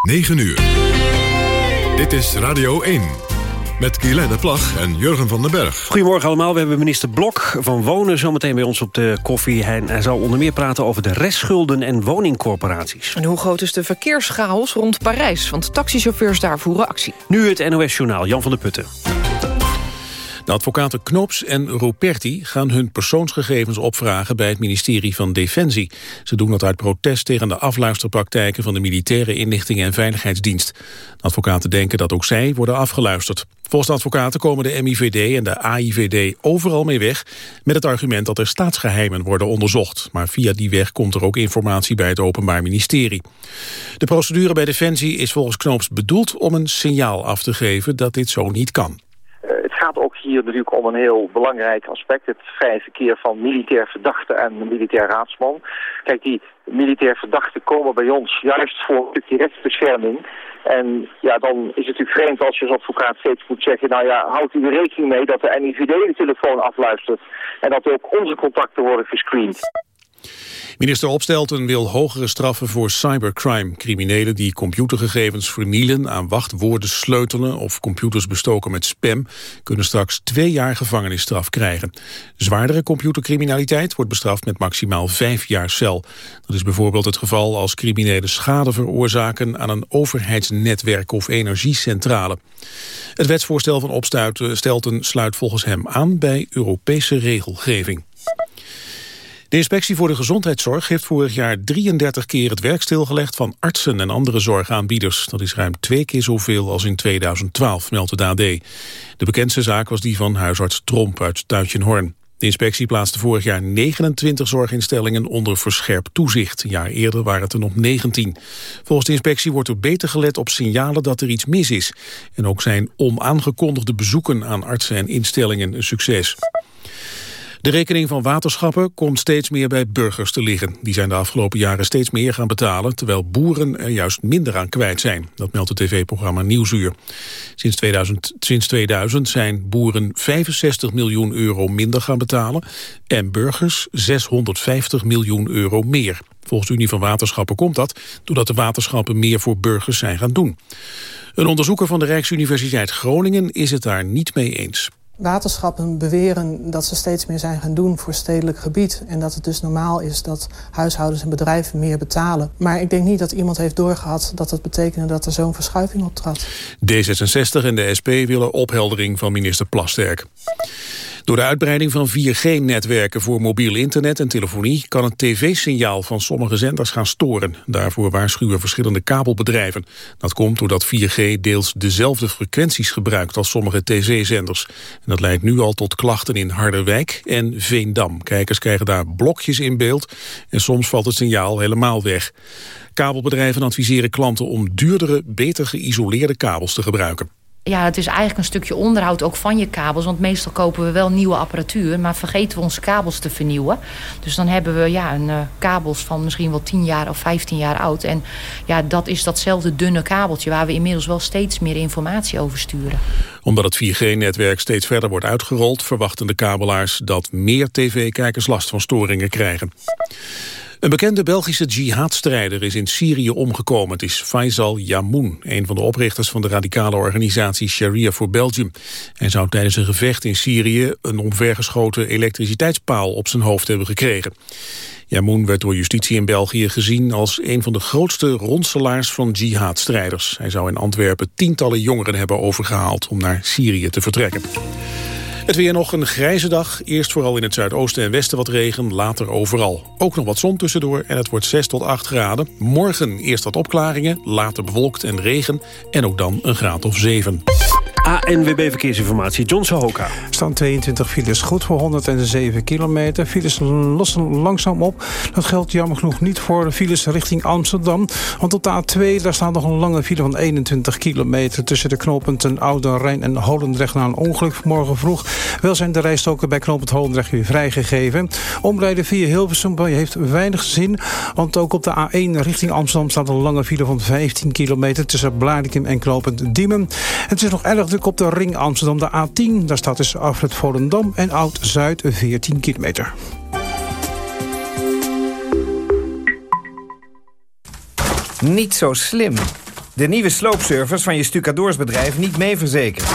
9 uur. Dit is Radio 1. Met Guylaine Plag en Jurgen van den Berg. Goedemorgen allemaal. We hebben minister Blok van Wonen zometeen bij ons op de koffie. Hij, hij zal onder meer praten over de restschulden en woningcorporaties. En hoe groot is de verkeerschaos rond Parijs? Want taxichauffeurs daar voeren actie. Nu het NOS Journaal, Jan van der Putten. Advocaten Knoops en Ruperti gaan hun persoonsgegevens opvragen bij het ministerie van Defensie. Ze doen dat uit protest tegen de afluisterpraktijken van de militaire inlichtingen en veiligheidsdienst. De advocaten denken dat ook zij worden afgeluisterd. Volgens de advocaten komen de MIVD en de AIVD overal mee weg met het argument dat er staatsgeheimen worden onderzocht. Maar via die weg komt er ook informatie bij het Openbaar Ministerie. De procedure bij Defensie is volgens Knoops bedoeld om een signaal af te geven dat dit zo niet kan gaat ook hier natuurlijk om een heel belangrijk aspect. Het vrije verkeer van militair verdachte en militair raadsman. Kijk, die militair verdachten komen bij ons juist voor een stukje rechtsbescherming. En ja, dan is het natuurlijk vreemd als je als advocaat steeds moet zeggen... nou ja, houdt u er rekening mee dat de NIVD de telefoon afluistert... en dat ook onze contacten worden gescreend. Minister Opstelten wil hogere straffen voor cybercrime. Criminelen die computergegevens vernielen, aan wachtwoorden sleutelen of computers bestoken met spam, kunnen straks twee jaar gevangenisstraf krijgen. Zwaardere computercriminaliteit wordt bestraft met maximaal vijf jaar cel. Dat is bijvoorbeeld het geval als criminelen schade veroorzaken aan een overheidsnetwerk of energiecentrale. Het wetsvoorstel van Opstelten sluit volgens hem aan bij Europese regelgeving. De inspectie voor de gezondheidszorg heeft vorig jaar 33 keer het werk stilgelegd van artsen en andere zorgaanbieders. Dat is ruim twee keer zoveel als in 2012, meldt de AD. De bekendste zaak was die van huisarts Tromp uit Tuitjenhorn. De inspectie plaatste vorig jaar 29 zorginstellingen onder verscherpt toezicht. Een jaar eerder waren het er nog 19. Volgens de inspectie wordt er beter gelet op signalen dat er iets mis is. En ook zijn onaangekondigde bezoeken aan artsen en instellingen een succes. De rekening van waterschappen komt steeds meer bij burgers te liggen. Die zijn de afgelopen jaren steeds meer gaan betalen... terwijl boeren er juist minder aan kwijt zijn. Dat meldt het tv-programma Nieuwsuur. Sinds 2000, sinds 2000 zijn boeren 65 miljoen euro minder gaan betalen... en burgers 650 miljoen euro meer. Volgens de Unie van Waterschappen komt dat... doordat de waterschappen meer voor burgers zijn gaan doen. Een onderzoeker van de Rijksuniversiteit Groningen is het daar niet mee eens. Waterschappen beweren dat ze steeds meer zijn gaan doen voor stedelijk gebied. En dat het dus normaal is dat huishoudens en bedrijven meer betalen. Maar ik denk niet dat iemand heeft doorgehad dat dat betekende dat er zo'n verschuiving optrad. D66 en de SP willen opheldering van minister Plasterk. Door de uitbreiding van 4G-netwerken voor mobiel internet en telefonie... kan het tv-signaal van sommige zenders gaan storen. Daarvoor waarschuwen verschillende kabelbedrijven. Dat komt doordat 4G deels dezelfde frequenties gebruikt als sommige tv-zenders. En dat leidt nu al tot klachten in Harderwijk en Veendam. Kijkers krijgen daar blokjes in beeld en soms valt het signaal helemaal weg. Kabelbedrijven adviseren klanten om duurdere, beter geïsoleerde kabels te gebruiken ja, het is eigenlijk een stukje onderhoud ook van je kabels. Want meestal kopen we wel nieuwe apparatuur, maar vergeten we onze kabels te vernieuwen. Dus dan hebben we ja, een, uh, kabels van misschien wel 10 jaar of 15 jaar oud. En ja, dat is datzelfde dunne kabeltje waar we inmiddels wel steeds meer informatie over sturen. Omdat het 4G-netwerk steeds verder wordt uitgerold, verwachten de kabelaars dat meer tv-kijkers last van storingen krijgen. Een bekende Belgische jihadstrijder is in Syrië omgekomen. Het is Faisal Yamoun, een van de oprichters van de radicale organisatie Sharia for Belgium. Hij zou tijdens een gevecht in Syrië een omvergeschoten elektriciteitspaal op zijn hoofd hebben gekregen. Yamoun werd door justitie in België gezien als een van de grootste ronselaars van jihadstrijders. Hij zou in Antwerpen tientallen jongeren hebben overgehaald om naar Syrië te vertrekken. Het weer nog een grijze dag. Eerst vooral in het zuidoosten en westen wat regen, later overal. Ook nog wat zon tussendoor en het wordt 6 tot 8 graden. Morgen eerst wat opklaringen, later bewolkt en regen en ook dan een graad of 7. ANWB Verkeersinformatie, John Sohoka. Staan 22 files, goed voor 107 kilometer. Files lossen langzaam op. Dat geldt jammer genoeg niet voor de files richting Amsterdam. Want op de A2 daar staat nog een lange file van 21 kilometer... tussen de knooppunten Oude Rijn en Holendrecht na een ongeluk vanmorgen vroeg. Wel zijn de rijstoken bij knooppunt Holendrecht weer vrijgegeven. Omrijden via Hilversum heeft weinig zin. Want ook op de A1 richting Amsterdam staat een lange file van 15 kilometer... tussen Blarikum en knooppunt Diemen. Het is nog erg druk op de ring Amsterdam, de A10. Daar staat dus Afrit Volendam en Oud-Zuid 14 kilometer. Niet zo slim De nieuwe sloopservice van je stucadoorsbedrijf niet mee verzekerd.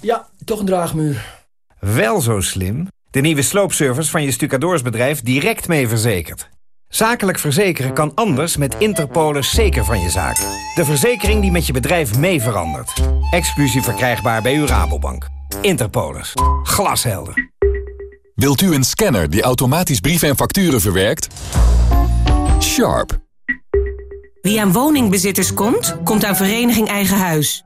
Ja, toch een draagmuur. Wel zo slim. De nieuwe sloopservice van je stucadoorsbedrijf direct mee verzekerd. Zakelijk verzekeren kan anders met Interpolis zeker van je zaak. De verzekering die met je bedrijf mee verandert. Exclusief verkrijgbaar bij uw Rabobank. Interpolis. Glashelder. Wilt u een scanner die automatisch brieven en facturen verwerkt? Sharp. Wie aan woningbezitters komt, komt aan Vereniging Eigen Huis.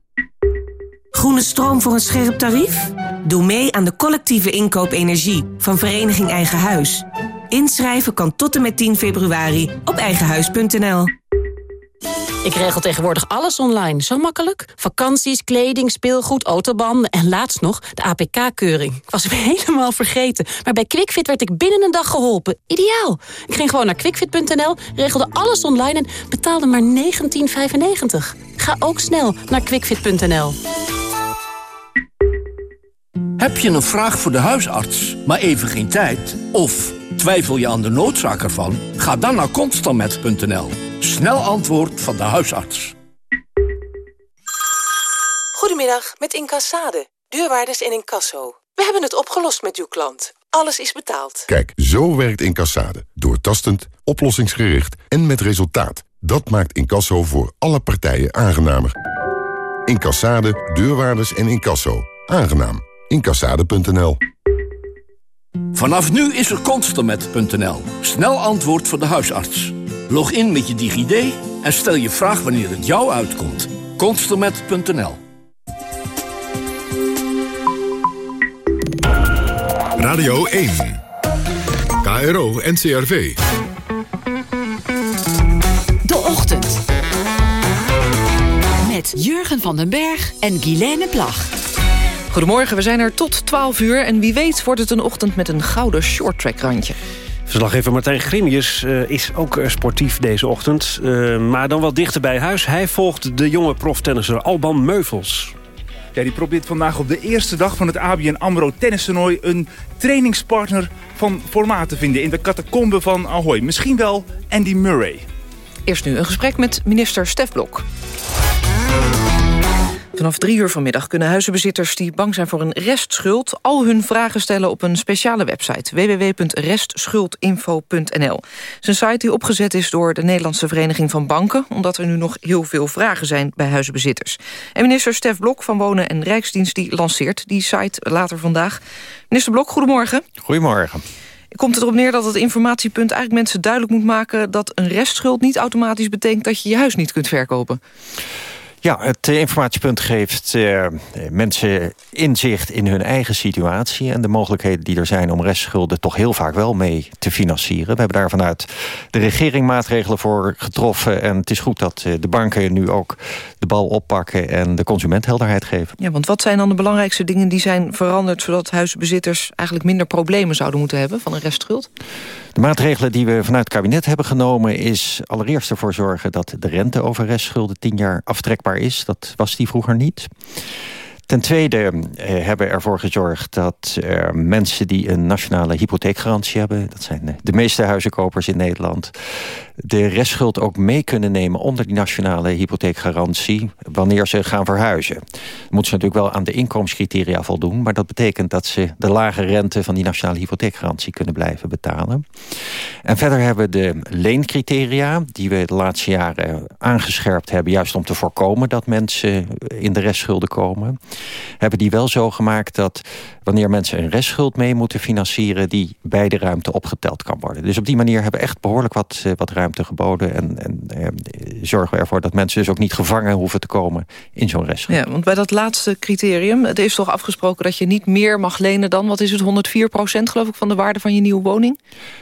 Groene stroom voor een scherp tarief? Doe mee aan de collectieve inkoop energie van Vereniging Eigen Huis. Inschrijven kan tot en met 10 februari op eigenhuis.nl. Ik regel tegenwoordig alles online. Zo makkelijk. Vakanties, kleding, speelgoed, autobanden en laatst nog de APK-keuring. Ik was hem helemaal vergeten. Maar bij QuickFit werd ik binnen een dag geholpen. Ideaal. Ik ging gewoon naar quickfit.nl, regelde alles online en betaalde maar 19,95. Ga ook snel naar quickfit.nl. Heb je een vraag voor de huisarts, maar even geen tijd? Of twijfel je aan de noodzaak ervan? Ga dan naar constantmet.nl. Snel antwoord van de huisarts. Goedemiddag, met Incassade. Deurwaarders en incasso. We hebben het opgelost met uw klant. Alles is betaald. Kijk, zo werkt Incassade. Doortastend, oplossingsgericht en met resultaat. Dat maakt Incasso voor alle partijen aangenamer. Incassade, deurwaarders en incasso. Aangenaam. Incassade.nl Vanaf nu is er constamet.nl. Snel antwoord voor de huisarts. Log in met je DigiD en stel je vraag wanneer het jou uitkomt. Constamet.nl Radio 1. KRO NCRV. De Ochtend. Met Jurgen van den Berg en Guilaine Plag. Goedemorgen, we zijn er tot 12 uur en wie weet wordt het een ochtend met een gouden shorttrack randje. Verslaggever Martijn Grimius uh, is ook uh, sportief deze ochtend. Uh, maar dan wat dichter bij huis. Hij volgt de jonge proftennisser Alban Meuvels. Ja, die probeert vandaag op de eerste dag van het ABN AMRO tennistoernooi... een trainingspartner van formaat te vinden in de catacombe van Ahoy. Misschien wel Andy Murray. Eerst nu een gesprek met minister Stef Blok. Vanaf drie uur vanmiddag kunnen huizenbezitters die bang zijn voor een restschuld... al hun vragen stellen op een speciale website www.restschuldinfo.nl. Het is een site die opgezet is door de Nederlandse Vereniging van Banken... omdat er nu nog heel veel vragen zijn bij huizenbezitters. En minister Stef Blok van Wonen en Rijksdienst die lanceert die site later vandaag. Minister Blok, goedemorgen. Goedemorgen. Komt het erop neer dat het informatiepunt eigenlijk mensen duidelijk moet maken... dat een restschuld niet automatisch betekent dat je je huis niet kunt verkopen? Ja, het informatiepunt geeft uh, mensen inzicht in hun eigen situatie... en de mogelijkheden die er zijn om restschulden toch heel vaak wel mee te financieren. We hebben daar vanuit de regering maatregelen voor getroffen... en het is goed dat de banken nu ook de bal oppakken en de consument helderheid geven. Ja, want wat zijn dan de belangrijkste dingen die zijn veranderd... zodat huisbezitters eigenlijk minder problemen zouden moeten hebben van een restschuld? De maatregelen die we vanuit het kabinet hebben genomen... is allereerst ervoor zorgen dat de rente over restschulden tien jaar aftrekbaar is. Dat was die vroeger niet. Ten tweede eh, hebben ervoor gezorgd dat er mensen die een nationale hypotheekgarantie hebben... dat zijn de meeste huizenkopers in Nederland... de restschuld ook mee kunnen nemen onder die nationale hypotheekgarantie... wanneer ze gaan verhuizen. Dan moeten ze natuurlijk wel aan de inkomenscriteria voldoen... maar dat betekent dat ze de lage rente van die nationale hypotheekgarantie kunnen blijven betalen. En verder hebben we de leencriteria... die we de laatste jaren aangescherpt hebben... juist om te voorkomen dat mensen in de restschulden komen... hebben die wel zo gemaakt dat wanneer mensen een restschuld mee moeten financieren, die bij de ruimte opgeteld kan worden. Dus op die manier hebben we echt behoorlijk wat, wat ruimte geboden en, en eh, zorgen we ervoor dat mensen dus ook niet gevangen hoeven te komen in zo'n restschuld. Ja, want bij dat laatste criterium, het is toch afgesproken dat je niet meer mag lenen dan, wat is het, 104 procent geloof ik van de waarde van je nieuwe woning?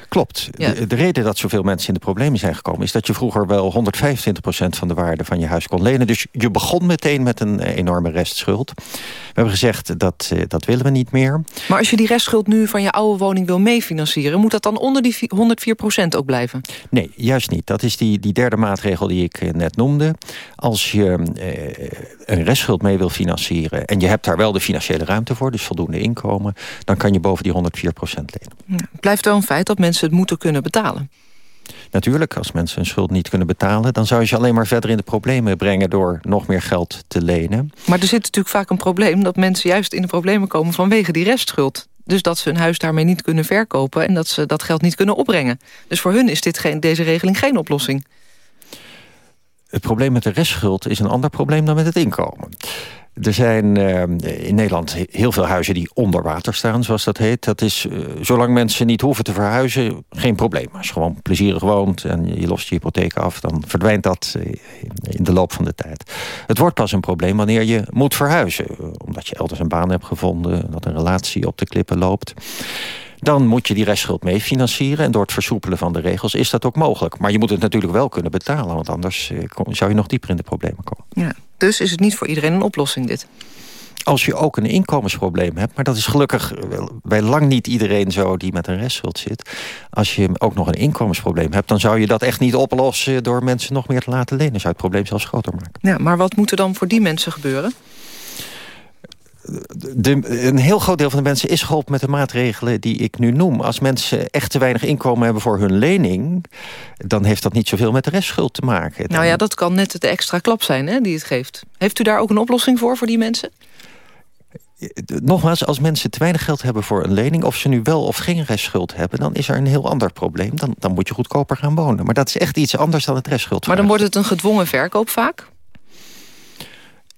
Klopt. De, de, reden dat zoveel mensen in de problemen zijn gekomen... is dat je vroeger wel 125% van de waarde van je huis kon lenen. Dus je begon meteen met een eh, enorme restschuld. We hebben gezegd dat uh, dat willen we niet meer. Maar als je die restschuld nu van je oude woning wil meefinancieren... moet dat dan onder die 104% ook blijven? Nee, juist niet. Dat is die, die derde maatregel die ik eh, net noemde. Als je uh, een restschuld mee wil financieren... en je hebt daar wel de financiële ruimte voor... dus voldoende inkomen... dan kan je boven die 104% lenen. Ja, blijft wel een feit dat mensen het moeten kunnen betalen. Natuurlijk, als mensen hun schuld niet kunnen betalen... dan zou je ze alleen maar verder in de problemen brengen... door nog meer geld te lenen. Maar er zit natuurlijk vaak een probleem... dat mensen juist in de problemen komen vanwege die restschuld. Dus dat ze hun huis daarmee niet kunnen verkopen... en dat ze dat geld niet kunnen opbrengen. Dus voor hun is dit geen, deze regeling geen oplossing. Het probleem met de restschuld is een ander probleem dan met het inkomen. Er zijn uh, in Nederland heel veel huizen die onder water staan, zoals dat heet. Dat is, uh, zolang mensen niet hoeven te verhuizen, geen probleem. Als je gewoon plezierig woont en je lost je hypotheek af... dan verdwijnt dat uh, in de loop van de tijd. Het wordt pas een probleem wanneer je moet verhuizen. Omdat je elders een baan hebt gevonden, dat een relatie op de klippen loopt dan moet je die restschuld mee financieren. En door het versoepelen van de regels is dat ook mogelijk. Maar je moet het natuurlijk wel kunnen betalen... want anders zou je nog dieper in de problemen komen. Ja, dus is het niet voor iedereen een oplossing dit? Als je ook een inkomensprobleem hebt... maar dat is gelukkig bij lang niet iedereen zo die met een restschuld zit... als je ook nog een inkomensprobleem hebt... dan zou je dat echt niet oplossen door mensen nog meer te laten lenen. zou je het probleem zelfs groter maken. Ja, maar wat moet er dan voor die mensen gebeuren? De, een heel groot deel van de mensen is geholpen met de maatregelen die ik nu noem. Als mensen echt te weinig inkomen hebben voor hun lening... dan heeft dat niet zoveel met de restschuld te maken. Nou ja, dat kan net de extra klap zijn hè, die het geeft. Heeft u daar ook een oplossing voor, voor die mensen? Nogmaals, als mensen te weinig geld hebben voor een lening... of ze nu wel of geen restschuld hebben... dan is er een heel ander probleem. Dan, dan moet je goedkoper gaan wonen. Maar dat is echt iets anders dan het restschuld. Maar dan wordt het een gedwongen verkoop vaak?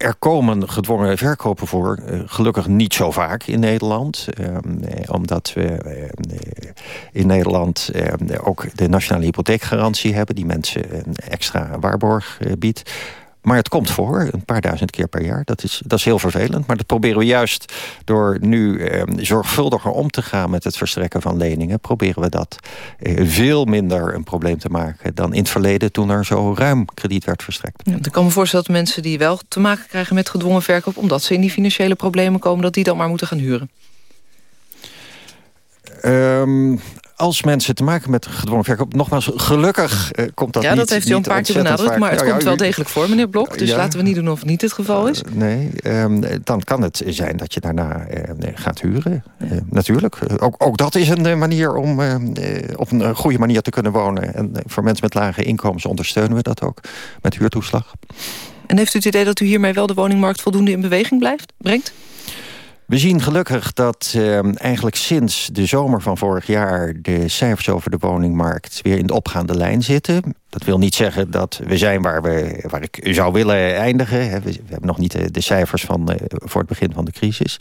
Er komen gedwongen verkopen voor, uh, gelukkig niet zo vaak in Nederland. Uh, omdat we uh, in Nederland ook de nationale hypotheekgarantie hebben... die mensen een extra waarborg biedt. Maar het komt voor, een paar duizend keer per jaar. Dat is, dat is heel vervelend. Maar dat proberen we juist door nu eh, zorgvuldiger om te gaan... met het verstrekken van leningen. Proberen we dat eh, veel minder een probleem te maken... dan in het verleden toen er zo ruim krediet werd verstrekt. Ja, ik kan me voorstellen dat mensen die wel te maken krijgen met gedwongen verkoop... omdat ze in die financiële problemen komen... dat die dan maar moeten gaan huren. Um, als mensen te maken met gedwongen verkoop... nogmaals, gelukkig uh, komt dat niet Ja, dat heeft u al een paar keer benadrukt, maar het ja, komt wel degelijk voor, meneer Blok. Dus ja. laten we niet doen of het niet het geval is. Uh, nee, um, dan kan het zijn dat je daarna uh, gaat huren. natuurlijk. Ook, ook dat is een manier om op een goede manier te kunnen wonen. En voor mensen met lage inkomens ondersteunen we dat ook met huurtoeslag. En heeft u het idee dat u hiermee wel de woningmarkt voldoende in beweging blijft, brengt? We zien gelukkig dat uh, eigenlijk sinds de zomer van vorig jaar... de cijfers over de woningmarkt weer in de opgaande lijn zitten. Dat wil niet zeggen dat we zijn waar, we, waar ik zou willen eindigen. We, hebben nog niet de, de cijfers van, uh, voor het begin van de crisis.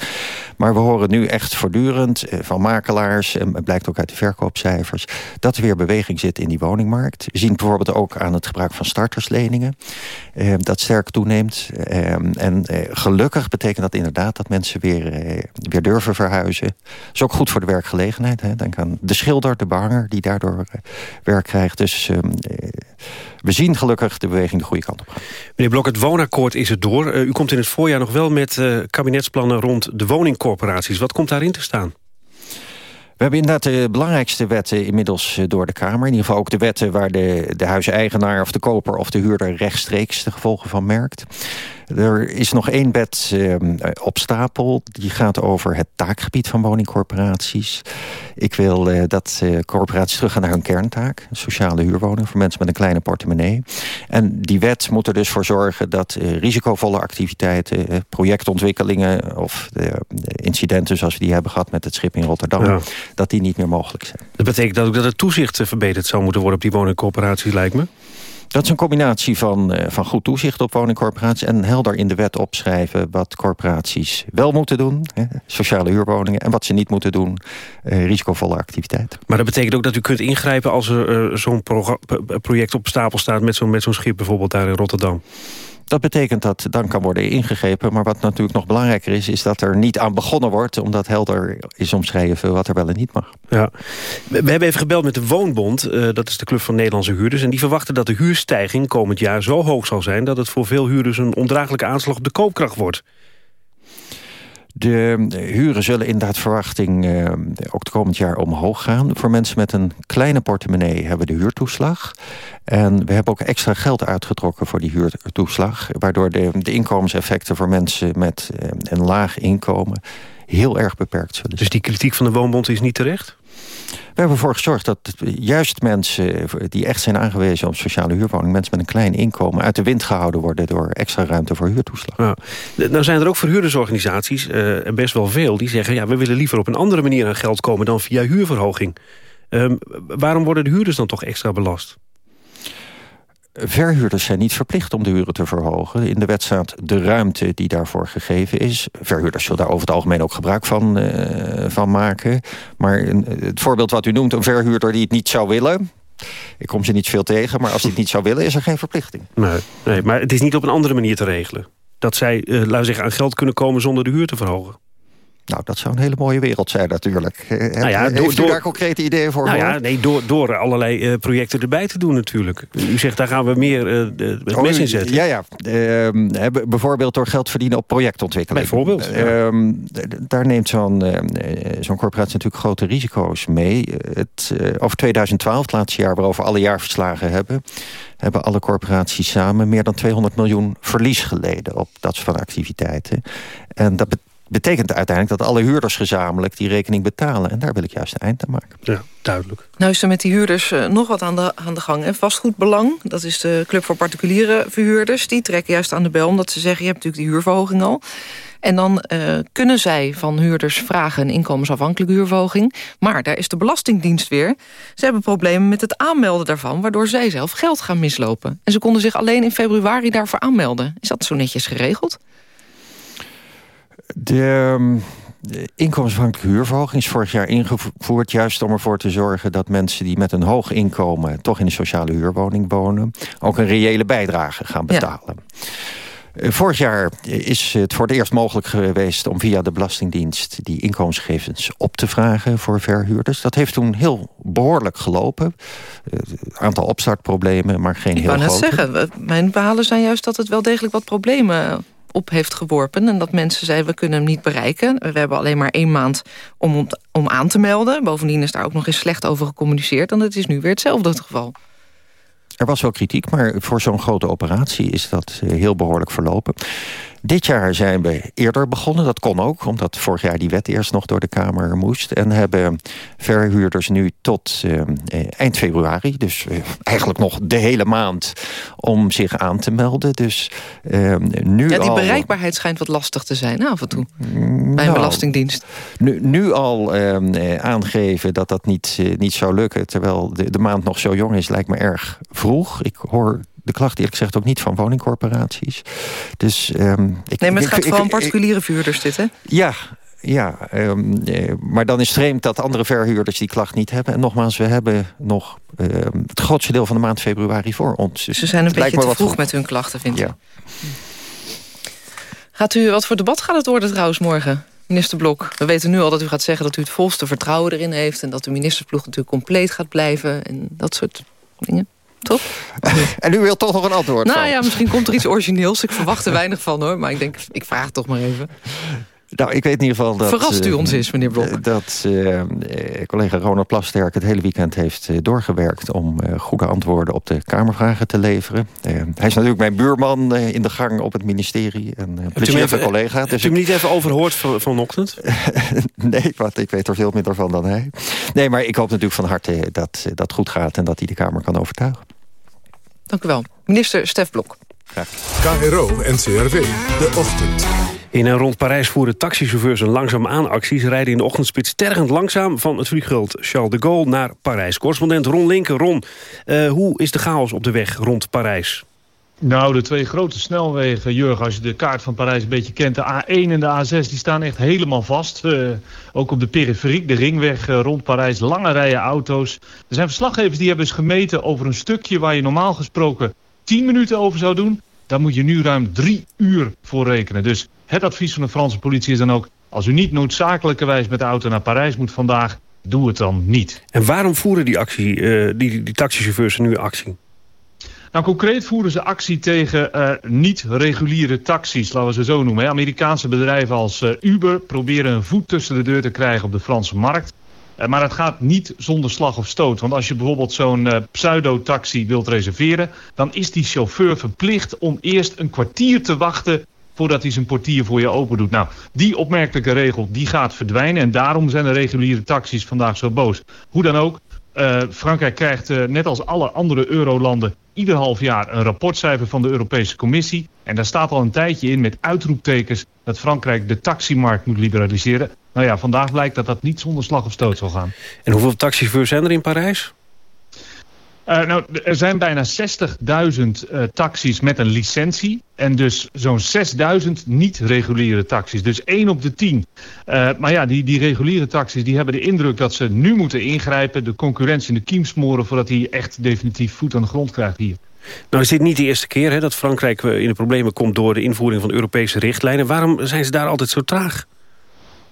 Maar we horen nu echt voortdurend uh, van makelaars... en het blijkt ook uit de verkoopcijfers... dat er weer beweging zit in die woningmarkt. We zien bijvoorbeeld ook aan het gebruik van startersleningen... Dat sterk toeneemt. Ehm, en gelukkig betekent dat inderdaad dat mensen weer weer durven verhuizen. Dat is ook goed voor de werkgelegenheid. Denk aan de schilder, de behanger die daardoor werk krijgt. Dus uh, we zien gelukkig de beweging de goede kant op gaan. Meneer Blok, het woonakkoord is het door. Uh, u komt in het voorjaar nog wel met kabinetsplannen rond de woningcorporaties. Wat komt daarin te staan? We hebben inderdaad de belangrijkste wetten inmiddels door de Kamer. In ieder geval ook de wetten waar de, de huiseigenaar of de koper of de huurder rechtstreeks de gevolgen van merkt. Er is nog één wet uh, op stapel. Die gaat over het taakgebied van woningcorporaties. Ik wil uh, dat uh, corporaties teruggaan naar hun kerntaak. Sociale huurwoning voor mensen met een kleine portemonnee. En die wet moet er dus voor zorgen dat risicovolle activiteiten... projectontwikkelingen of de, de, incidenten zoals we die hebben gehad... met het schip in Rotterdam, ja. dat die niet meer mogelijk zijn. Dat betekent dat ook dat het toezicht verbeterd zou moeten worden... op die woningcorporaties, lijkt me? Dat is een combinatie van, uh, van goed toezicht op woningcorporaties... en helder in de wet opschrijven wat corporaties wel moeten doen. Hè, sociale huurwoningen. En wat ze niet moeten doen, uh, risicovolle activiteit. Maar dat betekent ook dat u kunt ingrijpen... als er uh, zo'n pro project op stapel staat met zo'n schip bijvoorbeeld daar in Rotterdam? Dat betekent dat dan kan worden ingegrepen. Maar wat natuurlijk nog belangrijker is... is dat er niet aan begonnen wordt... omdat helder is omschreven wat er wel en niet mag. Ja. We hebben even gebeld met de Woonbond. Uh, dat is de club van Nederlandse huurders. En die verwachten dat de huurstijging komend jaar zo hoog zal zijn... dat het voor veel huurders een ondraaglijke aanslag op de koopkracht wordt. De huren zullen inderdaad verwachting uh, ook het komend jaar omhoog gaan. Voor mensen met een kleine portemonnee hebben we de huurtoeslag. En we hebben ook extra geld uitgetrokken voor die huurtoeslag. Waardoor de, de inkomenseffecten voor mensen met uh, een laag inkomen heel erg beperkt zullen zijn. Dus die kritiek van de Woonbond is niet terecht? We hebben ervoor gezorgd dat juist mensen die echt zijn aangewezen op sociale huurwoning... mensen met een klein inkomen uit de wind gehouden worden... door extra ruimte voor huurtoeslag. Nou zijn er ook verhuurdersorganisaties, uh, en best wel veel... die zeggen, ja, we willen liever op een andere manier aan geld komen... dan via huurverhoging. Um, waarom worden de huurders dan toch extra belast? Verhuurders zijn niet verplicht om de huren te verhogen. In de wet staat de ruimte die daarvoor gegeven is. Verhuurders zullen daar over het algemeen ook gebruik van, uh, van maken. Maar het voorbeeld wat u noemt, een verhuurder die het niet zou willen... Ik kom ze niet veel tegen, maar als hij het niet zou willen... is er geen verplichting. Nee, nee maar het is niet op een andere manier te regelen. Dat zij, uh, laten zeggen, aan geld kunnen komen zonder de huur te verhogen. Nou, dat zou een hele mooie wereld zijn natuurlijk. Nou ja, Heeft door, u daar concrete ideeën voor? Nou ja, nee, door, door allerlei uh, projecten erbij te doen natuurlijk. U zegt, daar gaan we meer uh, het oh, mes in zetten. Ja, ja. Uh, bijvoorbeeld door geld verdienen op projectontwikkeling. Bijvoorbeeld. Ja. daar neemt zo'n zo'n corporatie natuurlijk grote risico's mee. Het, over 2012, het laatste jaar waarover alle jaarverslagen hebben... hebben alle corporaties samen meer dan 200 miljoen verlies geleden... op dat soort activiteiten. En dat betekent betekent uiteindelijk dat alle huurders gezamenlijk die rekening betalen. En daar wil ik juist een eind aan maken. Ja, duidelijk. Nou is er met die huurders uh, nog wat aan de, aan de gang. En vastgoedbelang, dat is de club voor particuliere verhuurders... die trekken juist aan de bel omdat ze zeggen... je hebt natuurlijk die huurverhoging al. En dan uh, kunnen zij van huurders vragen een inkomensafhankelijke huurverhoging. Maar daar is de Belastingdienst weer. Ze hebben problemen met het aanmelden daarvan... waardoor zij zelf geld gaan mislopen. En ze konden zich alleen in februari daarvoor aanmelden. Is dat zo netjes geregeld? De, de inkomensafhankelijke huurverhoging is vorig jaar ingevoerd... juist om ervoor te zorgen dat mensen die met een hoog inkomen... toch in een sociale huurwoning wonen... ook een reële bijdrage gaan betalen. Ja. Vorig jaar is het voor het eerst mogelijk geweest om via de Belastingdienst die inkomensgegevens op te vragen voor verhuurders. Dat heeft toen heel behoorlijk gelopen. Een aantal opstartproblemen, maar geen Ik heel grote. Ik net zeggen, mijn verhalen zijn juist dat het wel degelijk wat problemen op heeft geworpen. En dat mensen zeiden, we kunnen hem niet bereiken. We hebben alleen maar één maand om, om aan te melden. Bovendien is daar ook nog eens slecht over gecommuniceerd. En het is nu weer hetzelfde het geval. Er was wel kritiek, maar voor zo'n grote operatie is dat heel behoorlijk verlopen. Dit jaar zijn we eerder begonnen. Dat kon ook, omdat vorig jaar die wet eerst nog door de Kamer moest. En hebben verhuurders nu tot uh, eind februari... dus uh, eigenlijk nog de hele maand om zich aan te melden. Dus uh, nu Ja, die al... bereikbaarheid schijnt wat lastig te zijn af en toe. Bij een Nou, belastingdienst. Nu, nu al ehm, aangeven dat dat niet, niet zou lukken... terwijl de, de maand nog zo jong is, lijkt me erg vroeg. Ik hoor de klacht eerlijk gezegd ook niet van woningcorporaties. Dus, um, ik, Nee, maar het ik- gaat ik- vooral om particuliere vuurders dit, hè? Ja, ja ehm, eh, maar dan is het vreemd dat andere verhuurders die klacht niet hebben. En nogmaals, we hebben nog ehm, het grootste deel van de maand februari voor ons. Dus Ze zijn een beetje te wat vroeg met hun klachten, vind ik. Ja. Gaat u, wat voor debat gaat het worden trouwens morgen? Minister Blok, we weten nu al dat u gaat zeggen dat u het volste vertrouwen erin heeft... en dat de ministersploeg natuurlijk compleet gaat blijven en dat soort dingen. Toch? En u wilt toch nog een antwoord Nou van? ja, misschien komt er iets origineels. Ik verwacht er weinig van hoor, maar ik denk, ik vraag het toch maar even. Nou, ik weet in ieder geval dat... Verrast u eh, ons eens, meneer Blok. Dat eh, eh, collega Ronald Plasterk het hele weekend heeft eh, doorgewerkt... om eh, goede antwoorden op de Kamervragen te leveren. Hij is natuurlijk mijn buurman eh, in de gang op het ministerie. En uh, Hebt u hem plezierige collega. Dus u hem niet even overhoord van, vanochtend? nee, want ik weet er veel minder van dan hij. Nee, maar ik hoop natuurlijk van harte dat dat goed gaat... en dat hij de Kamer kan overtuigen. Dank u wel. Minister Stef Blok. Graag. KRO NCRW. De Ochtend. In en rond Parijs voeren taxichauffeurs een langzaam acties. rijden in de ochtendspits tergend langzaam van het vliegveld Charles de Gaulle naar Parijs. Correspondent Ron Linken. Ron, uh, hoe is de chaos op de weg rond Parijs? Nou, de twee grote snelwegen, Jurgen, als je de kaart van Parijs een beetje kent... de A1 en de A6, die staan echt helemaal vast. Uh, ook op de periferiek, de ringweg uh, rond Parijs, lange rijen auto's. Er zijn verslaggevers die hebben eens gemeten over een stukje... waar je normaal gesproken 10 minuten over zou doen. Daar moet je nu ruim drie uur voor rekenen. Dus het advies van de Franse politie is dan ook... als u niet noodzakelijkerwijs met de auto naar Parijs moet vandaag... doe het dan niet. En waarom voeren die, actie, uh, die, die taxichauffeurs nu actie? Nou, concreet voeren ze actie tegen uh, niet-reguliere taxis, laten we ze zo noemen. Hè. Amerikaanse bedrijven als uh, Uber proberen een voet tussen de deur te krijgen op de Franse markt. Uh, maar het gaat niet zonder slag of stoot. Want als je bijvoorbeeld zo'n pseudo-taxi wilt reserveren... dan is die chauffeur verplicht om eerst een kwartier te wachten voordat hij zijn portier voor je open doet. Nou, die opmerkelijke regel die gaat verdwijnen en daarom zijn de reguliere taxis vandaag zo boos. Hoe dan ook, uh, Frankrijk krijgt uh, net als alle andere eurolanden ieder half jaar een rapportcijfer van de Europese Commissie. En daar staat al een tijdje in met uitroeptekens dat Frankrijk de taximarkt moet liberaliseren. Nou ja, vandaag blijkt dat dat niet zonder slag of stoot zal gaan. En hoeveel taxichauffeurs zijn er in Parijs? Uh, nou, er zijn bijna 60.000 uh, taxis met een licentie. En dus zo'n 6.000 niet-reguliere taxis. Dus 1 op de 10. Uh, maar ja, die, die reguliere taxis die hebben de indruk dat ze nu moeten ingrijpen. De concurrentie in de kiem smoren voordat hij echt definitief voet aan de grond krijgt hier. Nou is dit niet de eerste keer hè, dat Frankrijk in de problemen komt... door de invoering van Europese richtlijnen. Waarom zijn ze daar altijd zo traag?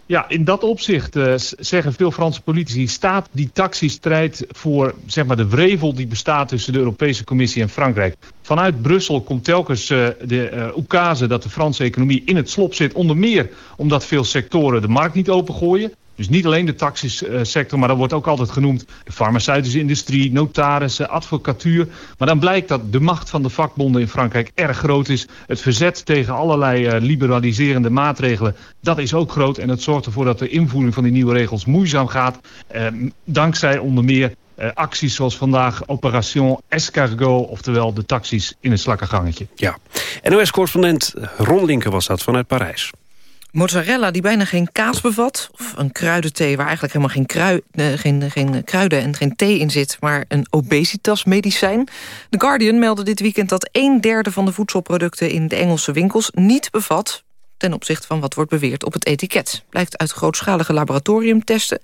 Ja, in dat opzicht uh, zeggen veel Franse politici... staat die taxistrijd voor zeg maar, de wrevel die bestaat tussen de Europese Commissie en Frankrijk. Vanuit Brussel komt telkens uh, de uh, dat de Franse economie in het slop zit. Onder meer omdat veel sectoren de markt niet opengooien. Dus niet alleen de taxisector, maar dat wordt ook altijd genoemd... de farmaceutische industrie, notarissen, advocatuur. Maar dan blijkt dat de macht van de vakbonden in Frankrijk erg groot is. Het verzet tegen allerlei uh, liberaliserende maatregelen, dat is ook groot. En dat zorgt ervoor dat de invoering van die nieuwe regels moeizaam gaat. Uh, dankzij onder meer uh, acties zoals vandaag Operation Escargot... oftewel de taxis in een slakkengangetje. Ja, NOS-correspondent Ron Linker was dat vanuit Parijs. Mozzarella die bijna geen kaas bevat. Of een kruidenthee waar eigenlijk helemaal geen, krui, uh, geen, geen kruiden en geen thee in zit... maar een obesitasmedicijn. The Guardian meldde dit weekend dat een derde van de voedselproducten... in de Engelse winkels niet bevat ten opzichte van wat wordt beweerd op het etiket. Blijkt uit grootschalige laboratoriumtesten.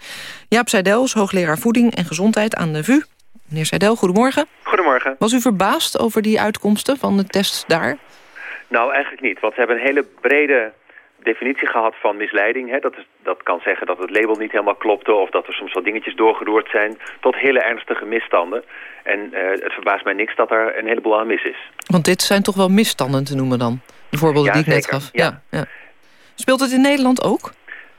Jaap Seidel hoogleraar voeding en gezondheid aan de VU. Meneer Seidel, goedemorgen. Goedemorgen. Was u verbaasd over die uitkomsten van de tests daar? Nou, eigenlijk niet, want ze hebben een hele brede definitie gehad van misleiding. Hè. Dat, is, dat kan zeggen dat het label niet helemaal klopte... of dat er soms wat dingetjes doorgeroerd zijn... tot hele ernstige misstanden. En uh, het verbaast mij niks dat er een heleboel aan mis is. Want dit zijn toch wel misstanden te noemen dan? De voorbeelden ja, die ik zeker. net gaf. Ja. Ja, Speelt het in Nederland ook?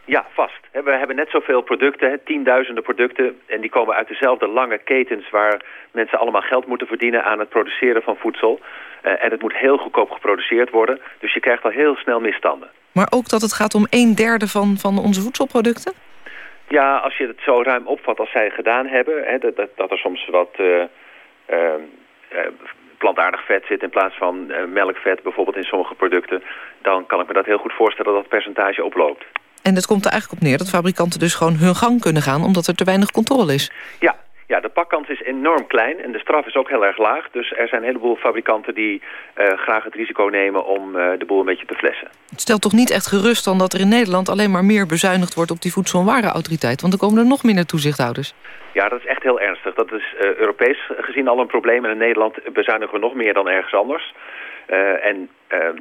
Ja, vast. We hebben net zoveel producten, tienduizenden producten... en die komen uit dezelfde lange ketens... waar mensen allemaal geld moeten verdienen aan het produceren van voedsel. Uh, en het moet heel goedkoop geproduceerd worden. Dus je krijgt al heel snel misstanden. Maar ook dat het gaat om een derde van, van onze voedselproducten? Ja, als je het zo ruim opvat als zij gedaan hebben... Hè, dat, dat, dat er soms wat uh, uh, uh, plantaardig vet zit in plaats van melkvet... bijvoorbeeld in sommige producten... dan kan ik me dat heel goed voorstellen dat het percentage oploopt. En het komt er eigenlijk op neer dat fabrikanten dus gewoon hun gang kunnen gaan... omdat er te weinig controle is? Ja, ja, de pakkans is enorm klein en de straf is ook heel erg laag. Dus er zijn een heleboel fabrikanten die uh, graag het risico nemen om uh, de boel een beetje te flessen. Het stelt toch niet echt gerust dan dat er in Nederland alleen maar meer bezuinigd wordt op die Voedsel- en Warenautoriteit? Want er komen er nog minder toezichthouders. Ja, dat is echt heel ernstig. Dat is uh, Europees gezien al een probleem en in Nederland bezuinigen we nog meer dan ergens anders. en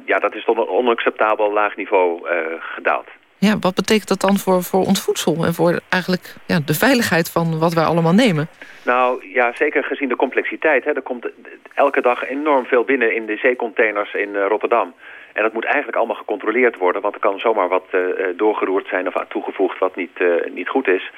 ja, dat is tot een onacceptabel laag niveau gedaald. Ja, wat betekent dat dan voor, voor ons voedsel en voor eigenlijk ja, de veiligheid van wat wij allemaal nemen? Nou ja, zeker gezien de complexiteit. Hè. Er komt elke dag enorm veel binnen in de zeecontainers in uh, Rotterdam. En dat moet eigenlijk allemaal gecontroleerd worden, want er kan zomaar wat uh, doorgeroerd zijn of toegevoegd wat niet, uh, niet goed is.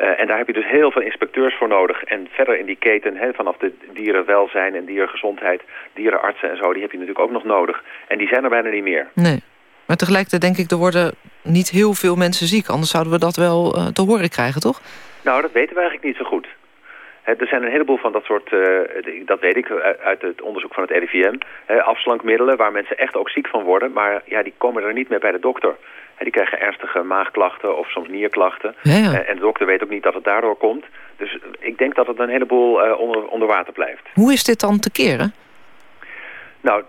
Uh, en daar heb je dus heel veel inspecteurs voor nodig. En verder in die keten, hè, vanaf de dierenwelzijn en dierengezondheid, dierenartsen en zo, die heb je natuurlijk ook nog nodig. En die zijn er bijna niet meer. Nee. Maar tegelijkertijd denk ik, er worden niet heel veel mensen ziek. Anders zouden we dat wel uh, te horen krijgen, toch? Nou, dat weten we eigenlijk niet zo goed. er zijn een heleboel van dat soort, dat weet ik uit het onderzoek van het RIVM, afslankmiddelen waar mensen echt ook ziek van worden, maar ja, die komen er niet meer bij de dokter. die krijgen ernstige maagklachten of soms nierklachten. en de dokter weet ook niet dat het daardoor komt. Dus ik denk dat het een heleboel onder, onder water blijft. Hoe is dit dan te keren? Nou,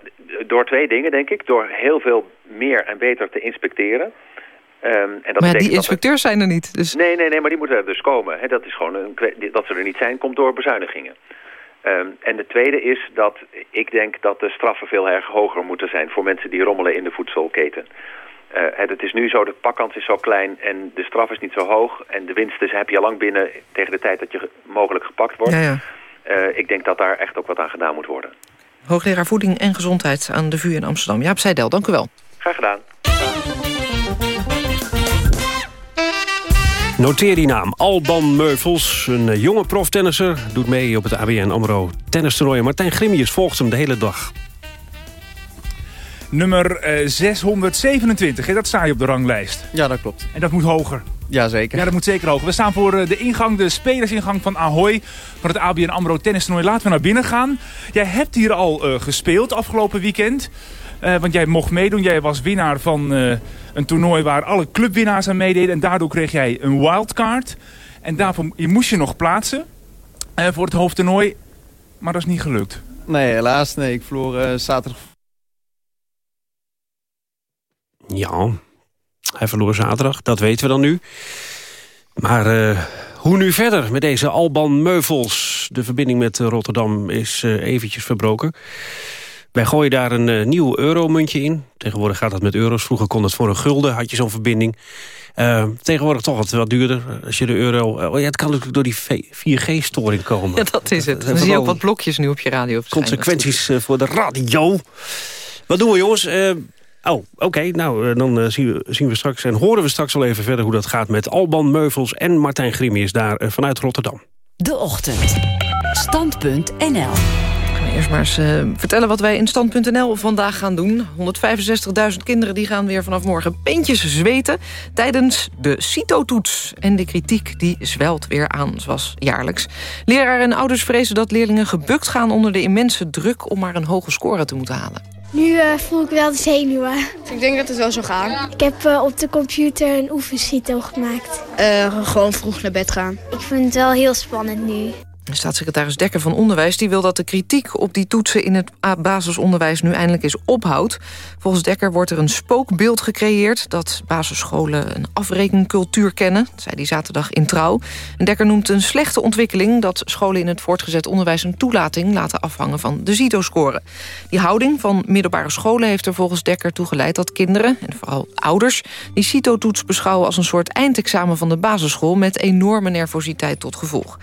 door twee dingen denk ik. Door heel veel meer en beter te inspecteren. Um, en dat maar die inspecteurs zijn er niet. Dus... Nee, nee, nee, maar die moeten er dus komen. dat, is gewoon een, dat ze er niet zijn, komt door bezuinigingen. Um, en de tweede is dat ik denk dat de straffen veel erg hoger moeten zijn... voor mensen die rommelen in de voedselketen. Uh, het is nu zo, de pakkans is zo klein en de straf is niet zo hoog. En de winst heb je al lang binnen tegen de tijd dat je mogelijk gepakt wordt. Ja, ja. Uh, ik denk dat daar echt ook wat aan gedaan moet worden. Hoogleraar Voeding en Gezondheid aan de VU in Amsterdam. Jaap Seidel, dank u wel. Graag gedaan. Noteer die naam. Alban Meuvels, een eh, jonge proftennisser... doet mee op het ABN AMRO tennistoernooi. Martijn Grimius volgt hem de hele dag. Nummer 627, dat sta je op de ranglijst. Ja, dat klopt. En dat moet hoger. Jazeker. Ja, dat moet zeker hoger. We staan voor eh, de ingang, de spelersingang van Ahoy... van het ABN AMRO tennistoernooi. Laten we naar binnen gaan. Jij hebt hier al uh, gespeeld afgelopen weekend. Uh, want jij mocht meedoen. Jij was winnaar van uh, een toernooi waar alle clubwinnaars aan meededen. En daardoor kreeg jij een wildcard. En daarvoor je moest je nog plaatsen voor het hoofdtoernooi. Maar dat is niet gelukt. Nee, helaas. Nee, ik verloor zaterdag. Ja, hij verloor zaterdag, dat weten we dan nu. Maar uh, hoe nu verder met deze Alban Meuvels? De verbinding met Rotterdam is uh, eventjes verbroken. Wij gooien daar een uh, nieuw euromuntje in. Tegenwoordig gaat dat met euro's. Vroeger kon het voor een gulden, had je zo'n verbinding. tegenwoordig toch wat, wat duurder. Als je de euro... Oh ja, het kan natuurlijk door die 4G-storing komen. Ja, dat is het. Dan zie je ook wat blokjes nu op je radio Consequenties voor de radio. Wat doen we, jongens? Oh, oké. Nou, eh, dan uh, zien, we, zien we straks en horen we straks al even verder... hoe dat gaat met Alban Meuvels en Martijn Grimius daar uh, vanuit Rotterdam. De Ochtend. Stand.nl Eerst maar eens uh, vertellen wat wij in Stand.nl vandaag gaan doen. 165.000 kinderen die gaan weer vanaf morgen peentjes zweten... tijdens de CITO-toets. En de kritiek die zwelt weer aan, zoals jaarlijks. Leraren en ouders vrezen dat leerlingen gebukt gaan... onder de immense druk om maar een hoge score te moeten halen. Nu uh, voel ik wel de zenuwen. Ik denk dat het wel zo gaan. Ik heb uh, op de computer een oefencito gemaakt. Uh, gewoon vroeg naar bed gaan. Ik vind het wel heel spannend nu. Staatssecretaris Dekker van Onderwijs die wil dat de kritiek op die toetsen in het basisonderwijs nu eindelijk eens ophoudt. Volgens Dekker wordt er een spookbeeld gecreëerd dat basisscholen een afrekencultuur kennen, zei hij zaterdag in Trouw. Dekker noemt een slechte ontwikkeling dat scholen in het voortgezet onderwijs een toelating laten afhangen van de CITO-score. Die houding van middelbare scholen heeft er volgens Dekker toe geleid dat kinderen, en vooral ouders, die CITO-toets beschouwen als een soort eindexamen van de basisschool met enorme nervositeit tot gevolg.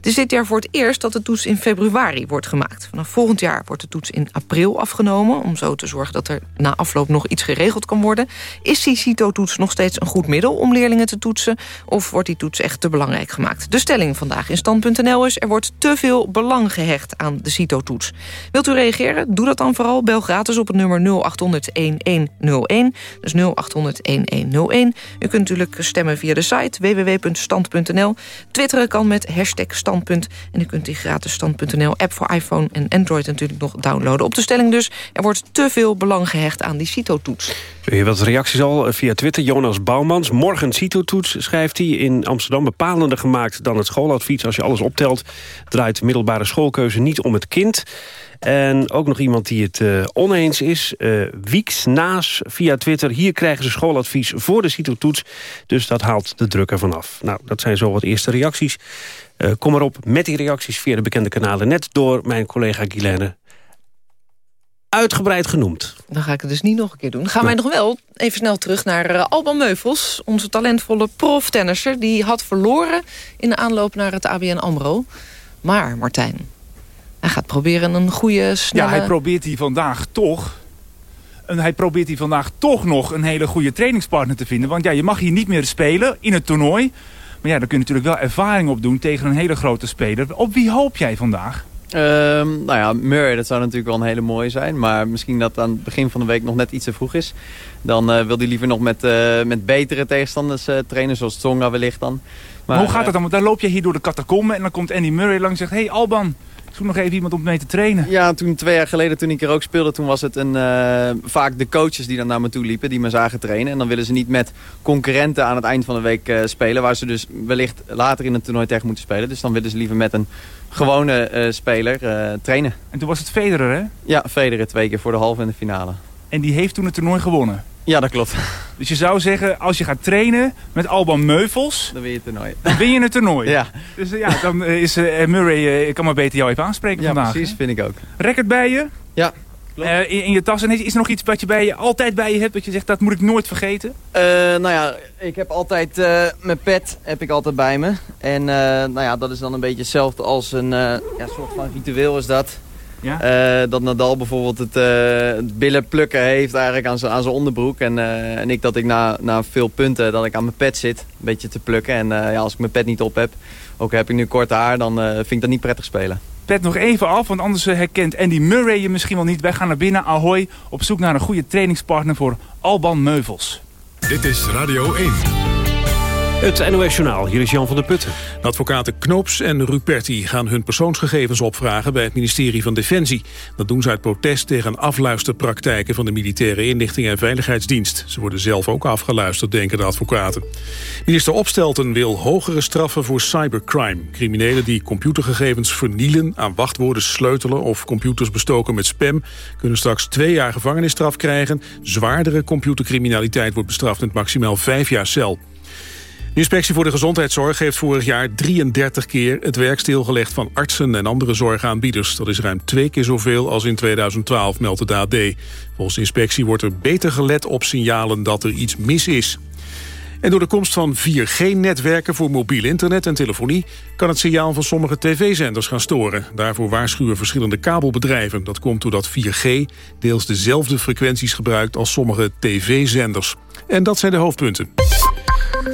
Is dit jaar voor het eerst dat de toets in februari wordt gemaakt. Vanaf volgend jaar wordt de toets in april afgenomen... om zo te zorgen dat er na afloop nog iets geregeld kan worden. Is die CITO-toets nog steeds een goed middel om leerlingen te toetsen... of wordt die toets echt te belangrijk gemaakt? De stelling vandaag in Stand.nl is... er wordt te veel belang gehecht aan de CITO-toets. Wilt u reageren? Doe dat dan vooral. Bel gratis op het nummer 0800-1101. Dus 0800-1101. U kunt natuurlijk stemmen via de site www.stand.nl. Twitteren kan met hashtag standpunt. En u kunt die gratis stand.nl app voor iPhone en Android natuurlijk nog downloaden. Op de stelling dus, er wordt te veel belang gehecht aan die CITO-toets. Je wat reacties al eh, via Twitter. Jonas Bouwmans, morgen CITO-toets schrijft hij in Amsterdam bepalender gemaakt dan het schooladvies. Als je alles optelt, draait middelbare schoolkeuze niet om het kind. En ook nog iemand die het uh, oneens is. Uh, Wieks Naas via Twitter. Hier krijgen ze schooladvies voor de CITO-toets. Dus dat haalt de druk ervan af. Nou, dat zijn zo wat eerste reacties. Uh, kom erop met die reacties via de bekende kanalen. Net door mijn collega Guilaine uitgebreid genoemd. Dan ga ik het dus niet nog een keer doen. Gaan wij nog wel even snel terug naar uh, Alban Meuvels. Onze talentvolle proftennisser. Die had verloren in de aanloop naar het ABN AMRO. Maar Martijn, hij gaat proberen een goede, snelle... Ja, hij probeert hij vandaag toch... En hij probeert hij vandaag toch nog een hele goede trainingspartner te vinden. Want ja, je mag hier niet meer spelen in het toernooi. Maar ja, dan kun je natuurlijk wel ervaring opdoen tegen een hele grote speler. Op wie hoop jij vandaag? Um, nou ja, Murray, dat zou natuurlijk wel een hele mooie zijn. Maar misschien dat aan het begin van de week nog net iets te vroeg is. Dan uh, wil hij liever nog met, uh, met betere tegenstanders uh, trainen, zoals Tsonga wellicht dan. Maar, hoe gaat dat dan? Want daar loop je hier door de catacomben en dan komt Andy Murray langs en zegt... hey Alban, zoek nog even iemand om mee te trainen. Ja, toen twee jaar geleden toen ik er ook speelde, toen was het een, uh, vaak de coaches die dan naar me toe liepen, die me zagen trainen. En dan willen ze niet met concurrenten aan het eind van de week uh, spelen, waar ze dus wellicht later in het toernooi tegen moeten spelen. Dus dan willen ze liever met een gewone uh, speler trainen. En toen was het Federer, hè? Ja, Federer twee keer voor de halve en de finale. En die heeft toen het toernooi gewonnen? Ja, dat klopt. Dus je zou zeggen, als je gaat trainen met Alban Meuvels... Dan win je het toernooi. Dan win je het toernooi. ja. Dus ja, dan is uh, Murray... ik kan maar beter jou even aanspreken ja, vandaag. precies, vind ik ook. Record bij je? Ja. Uh, in, in, je tas. En is er nog iets wat je bij je altijd bij je hebt? Dat je zegt, dat moet ik nooit vergeten? Uh, nou ja, ik heb altijd... Uh, mijn pet heb ik altijd bij me. En nou ja, dat is dan een beetje hetzelfde als een ja, soort van ritueel is dat. Ja? Uh, dat Nadal bijvoorbeeld het, uh, het, billen plukken heeft eigenlijk aan zijn onderbroek. En, uh, en ik dat ik na, na veel punten dat ik aan mijn pet zit. Een beetje te plukken. En ja, als ik mijn pet niet op heb, ook heb ik nu kort haar, dan vind ik dat niet prettig spelen. Pet nog even af, want anders herkent Andy Murray je misschien wel niet. Wij gaan naar binnen, Ahoy, op zoek naar een goede trainingspartner voor Alban Meuvels. Dit is Radio 1. Het NOS Journaal, hier is Jan van der Putten. Advocaten Knoops en Ruperti gaan hun persoonsgegevens opvragen bij het ministerie van Defensie. Dat doen ze uit protest tegen afluisterpraktijken van de militaire inlichting en veiligheidsdienst. Ze worden zelf ook afgeluisterd, denken de advocaten. Minister Opstelten wil hogere straffen voor cybercrime. Criminelen die computergegevens vernielen, aan wachtwoorden sleutelen of computers bestoken met spam, kunnen straks twee jaar gevangenisstraf krijgen. Zwaardere computercriminaliteit wordt bestraft met maximaal vijf jaar cel. De inspectie voor de gezondheidszorg heeft vorig jaar 33 keer het werk stilgelegd van artsen en andere zorgaanbieders. Dat is ruim twee keer zoveel als in 2012, meldt de AD. Volgens de inspectie wordt er beter gelet op signalen dat er iets mis is. En door de komst van 4G-netwerken voor mobiel internet en telefonie... kan het signaal van sommige tv-zenders gaan storen. Daarvoor waarschuwen verschillende kabelbedrijven. Dat komt doordat 4G deels dezelfde frequenties gebruikt als sommige tv-zenders. En dat zijn de hoofdpunten.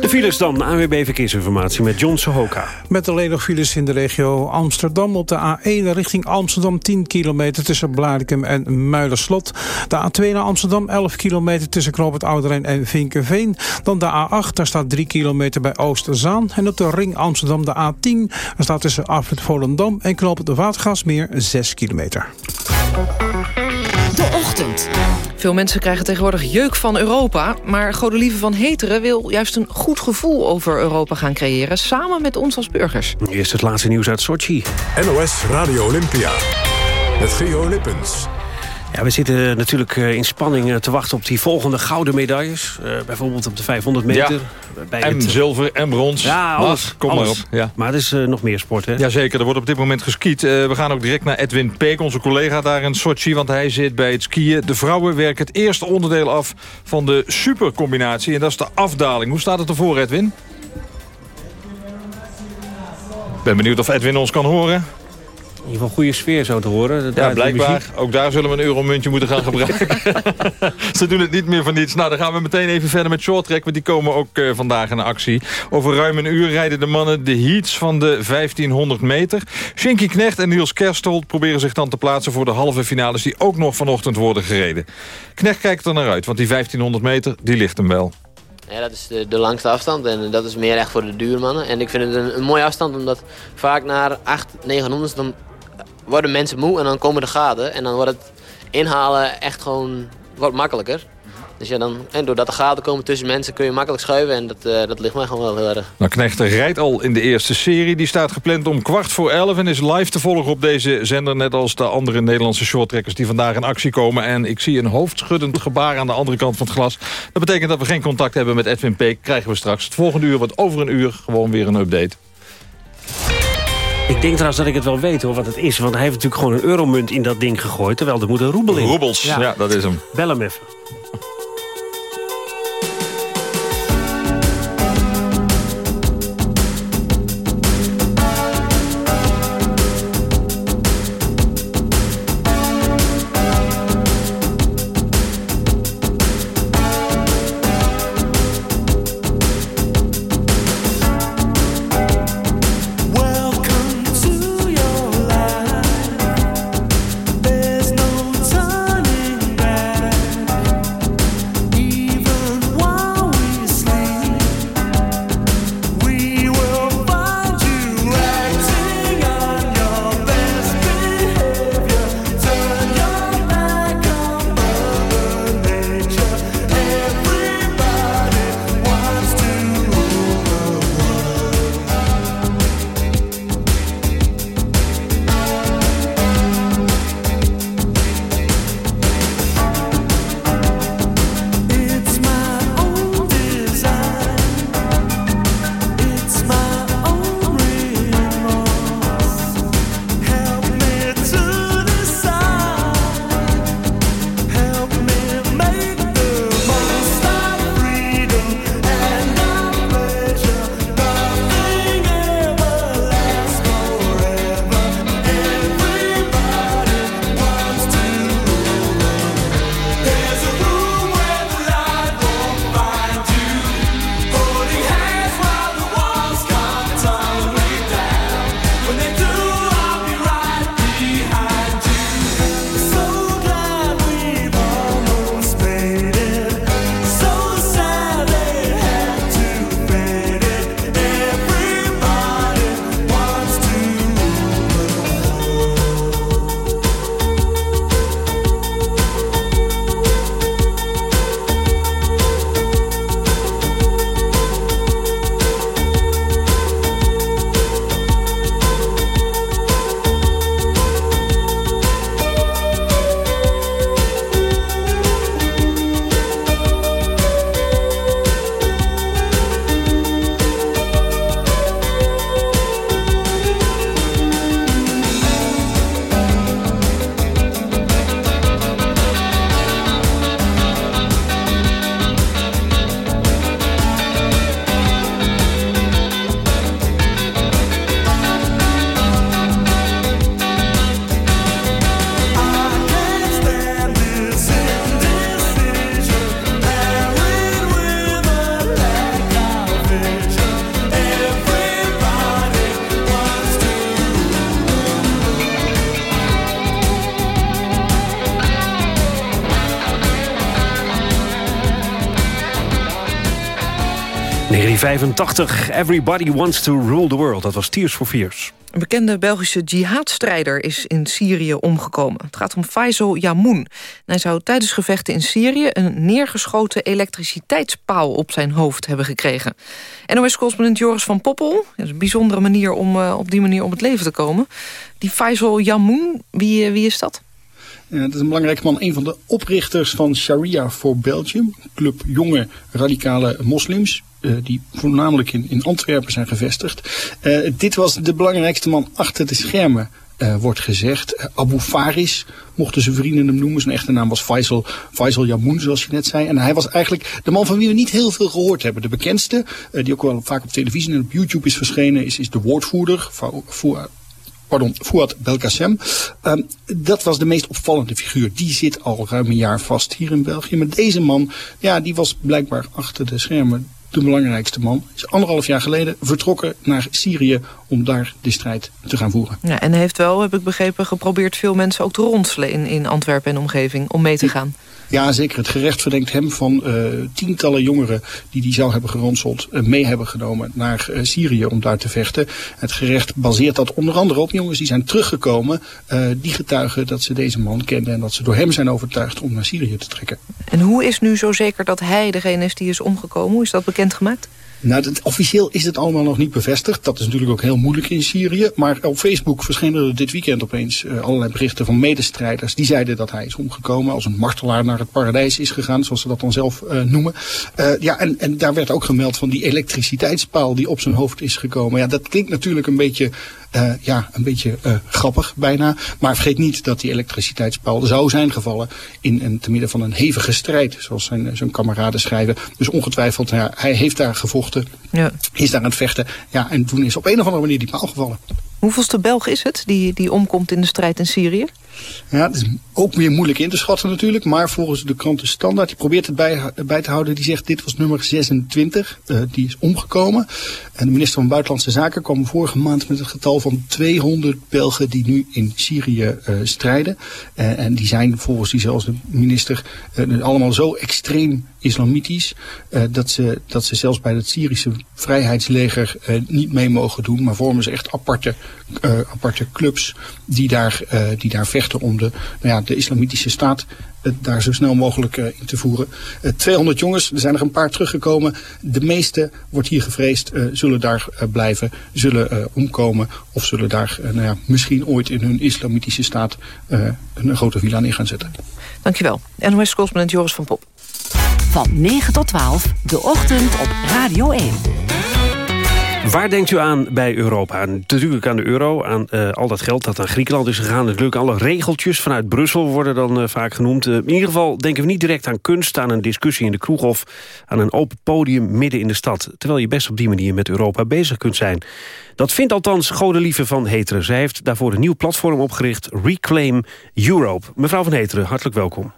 De files dan, AWB Verkeersinformatie met John Sohoka. Met alleen nog files in de regio Amsterdam op de A1 richting Amsterdam 10 kilometer tussen Blarikum en Muiderslot. De A2 naar Amsterdam 11 kilometer tussen Knoop het Ouderijn en Vinkenveen. Dan de A8, daar staat 3 kilometer bij Oosterzaan. En op de ring Amsterdam de A10, daar staat tussen Afrit Volendam en het Watergasmeer 6 kilometer. De ochtend. Veel mensen krijgen tegenwoordig jeuk van Europa... maar Godelieve van Heteren wil juist een goed gevoel over Europa gaan creëren... samen met ons als burgers. Eerst het laatste nieuws uit Sochi. NOS Radio Olympia. Met Geo Lippens. Ja, we zitten natuurlijk in spanning te wachten op die volgende gouden medailles. Uh, bijvoorbeeld op de 500 meter. Ja. Bij en het, zilver en brons. Ja, alles. kom alles. maar op. Ja. Maar het is uh, nog meer sport, hè? Jazeker, er wordt op dit moment geskiet. Uh, we gaan ook direct naar Edwin Peek, onze collega daar in Sochi. Want hij zit bij het skiën. De vrouwen werken het eerste onderdeel af van de supercombinatie. En dat is de afdaling. Hoe staat het ervoor, Edwin? Ik ben benieuwd of Edwin ons kan horen. In ieder geval goede sfeer zo te horen. Ja, blijkbaar. Ook daar zullen we een euromuntje moeten gaan gebruiken. Ze doen het niet meer van niets. Nou, dan gaan we meteen even verder met shorttrack. Want die komen ook uh, vandaag in actie. Over ruim een uur rijden de mannen de heats van de 1500 meter. Shinky Knecht en Niels Kerstold proberen zich dan te plaatsen... voor de halve finales die ook nog vanochtend worden gereden. Knecht kijkt er naar uit, want die 1500 meter die ligt hem wel. Ja, dat is de, de, langste afstand en dat is meer echt voor de duurmannen. En ik vind het een, een mooie afstand, omdat vaak naar 8, 900 dan worden mensen moe en dan komen de gaten. En dan wordt het inhalen echt gewoon wordt makkelijker. Dus ja, dan, en doordat de gaten komen tussen mensen kun je makkelijk schuiven. En dat, uh, dat ligt mij gewoon wel heel erg. Nou, Knechter rijdt al in de eerste serie. Die staat gepland om kwart voor elf en is live te volgen op deze zender. Net als de andere Nederlandse shorttrekkers die vandaag in actie komen. En ik zie een hoofdschuddend gebaar aan de andere kant van het glas. Dat betekent dat we geen contact hebben met Edwin Peek. Krijgen we straks. Het volgende uur wordt over een uur gewoon weer een update. Ik denk trouwens dat ik het wel weet hoor, wat het is. Want hij heeft natuurlijk gewoon een euromunt in dat ding gegooid. Terwijl er moet een roebel in. Roebels, ja. ja, dat is hem. Bel hem even. 1985, Everybody Wants to Rule the World. Dat was Tears for Fears. Een bekende Belgische jihadstrijder is in Syrië omgekomen. Het gaat om Faisal Yamoun. Hij zou tijdens gevechten in Syrië... een neergeschoten elektriciteitspaal op zijn hoofd hebben gekregen. NOS-correspondent Joris van Poppel. Is een bijzondere manier om uh, op die manier om het leven te komen. Die Faisal Yamoun, wie, uh, wie is dat? Dat is een belangrijke man, een van de oprichters van Sharia for Belgium. Club jonge radicale moslims. Uh, die voornamelijk in, in Antwerpen zijn gevestigd. Uh, dit was de belangrijkste man achter de schermen. Uh, wordt gezegd. Abu Faris mochten zijn vrienden hem noemen. Zijn echte naam was Faisal, Faisal Yamoun, zoals je net zei. En hij was eigenlijk de man van wie we niet heel veel gehoord hebben. De bekendste, uh, die ook wel vaak op televisie en op YouTube is verschenen, is, is de woordvoerder. Pardon, Fouad Belkacem. Um, dat was de meest opvallende figuur. Die zit al ruim een jaar vast hier in België. Maar deze man, ja, die was blijkbaar achter de schermen de belangrijkste man. Is anderhalf jaar geleden vertrokken naar Syrië om daar de strijd te gaan voeren. Ja, en heeft wel, heb ik begrepen, geprobeerd veel mensen ook te ronselen in, in Antwerpen en omgeving om mee te gaan. Ja, zeker. Het gerecht verdenkt hem van uh, tientallen jongeren die hij zou hebben geronseld, uh, mee hebben genomen naar uh, Syrië om daar te vechten. Het gerecht baseert dat onder andere op jongens die zijn teruggekomen, die getuigen dat ze deze man kenden en dat ze door hem zijn overtuigd om naar Syrië te trekken. En hoe is nu zo zeker dat hij degene is die is omgekomen? Hoe is dat bekendgemaakt? Nou, dat, officieel is het allemaal nog niet bevestigd. Dat is natuurlijk ook heel moeilijk in Syrië. Maar op Facebook verschenen er dit weekend opeens uh, allerlei berichten van medestrijders. Die zeiden dat hij is omgekomen als een martelaar naar het paradijs is gegaan. Zoals ze dat dan zelf uh, noemen. Uh, ja, en, en daar werd ook gemeld van die elektriciteitspaal die op zijn hoofd is gekomen. Ja, dat klinkt natuurlijk een beetje... Uh, ja, een beetje uh, grappig bijna. Maar vergeet niet dat die elektriciteitspaal zou zijn gevallen in een, te midden van een hevige strijd. Zoals zijn, zijn kameraden schrijven. Dus ongetwijfeld, ja, hij heeft daar gevochten. Ja. Is daar aan het vechten. Ja, en toen is op een of andere manier die paal gevallen. Hoeveelste Belg is het die, die omkomt in de strijd in Syrië? Ja, het is ook weer moeilijk in te schatten natuurlijk. Maar volgens de krant De Standaard, die probeert het bij, bij te houden. Die zegt dit was nummer 26. Uh, die is omgekomen. En de minister van Buitenlandse Zaken kwam vorige maand met het getal van 200 Belgen die nu in Syrië uh, strijden. Uh, en die zijn volgens diezelfde minister allemaal zo extreem islamitisch. dat, ze, dat ze zelfs bij het Syrische vrijheidsleger niet mee mogen doen. Maar vormen ze echt aparte, aparte clubs die daar, die daar vechten om de, nou ja, de islamitische staat daar zo snel mogelijk in te voeren. Uh, 200 jongens, er zijn er een paar teruggekomen. De meeste, wordt hier gevreesd, zullen daar blijven, zullen omkomen... of zullen daar nou ja, misschien ooit in hun islamitische staat een grote villa neer gaan zetten. Dankjewel. NOS-correspondent Joris van Pop. Van 9 tot 12, de ochtend op Radio 1. Waar denkt u aan bij Europa? Natuurlijk aan de euro, aan uh, al dat geld dat naar Griekenland is gegaan. Natuurlijk alle regeltjes vanuit Brussel worden dan uh, vaak genoemd. Uh, in ieder geval denken we niet direct aan kunst, aan een discussie in de kroeg... of aan een open podium midden in de stad. Terwijl je best op die manier met Europa bezig kunt zijn. Dat vindt althans Godelieve van Heteren. Zij heeft daarvoor een nieuw platform opgericht, Reclaim Europe. Mevrouw van Heteren, hartelijk welkom.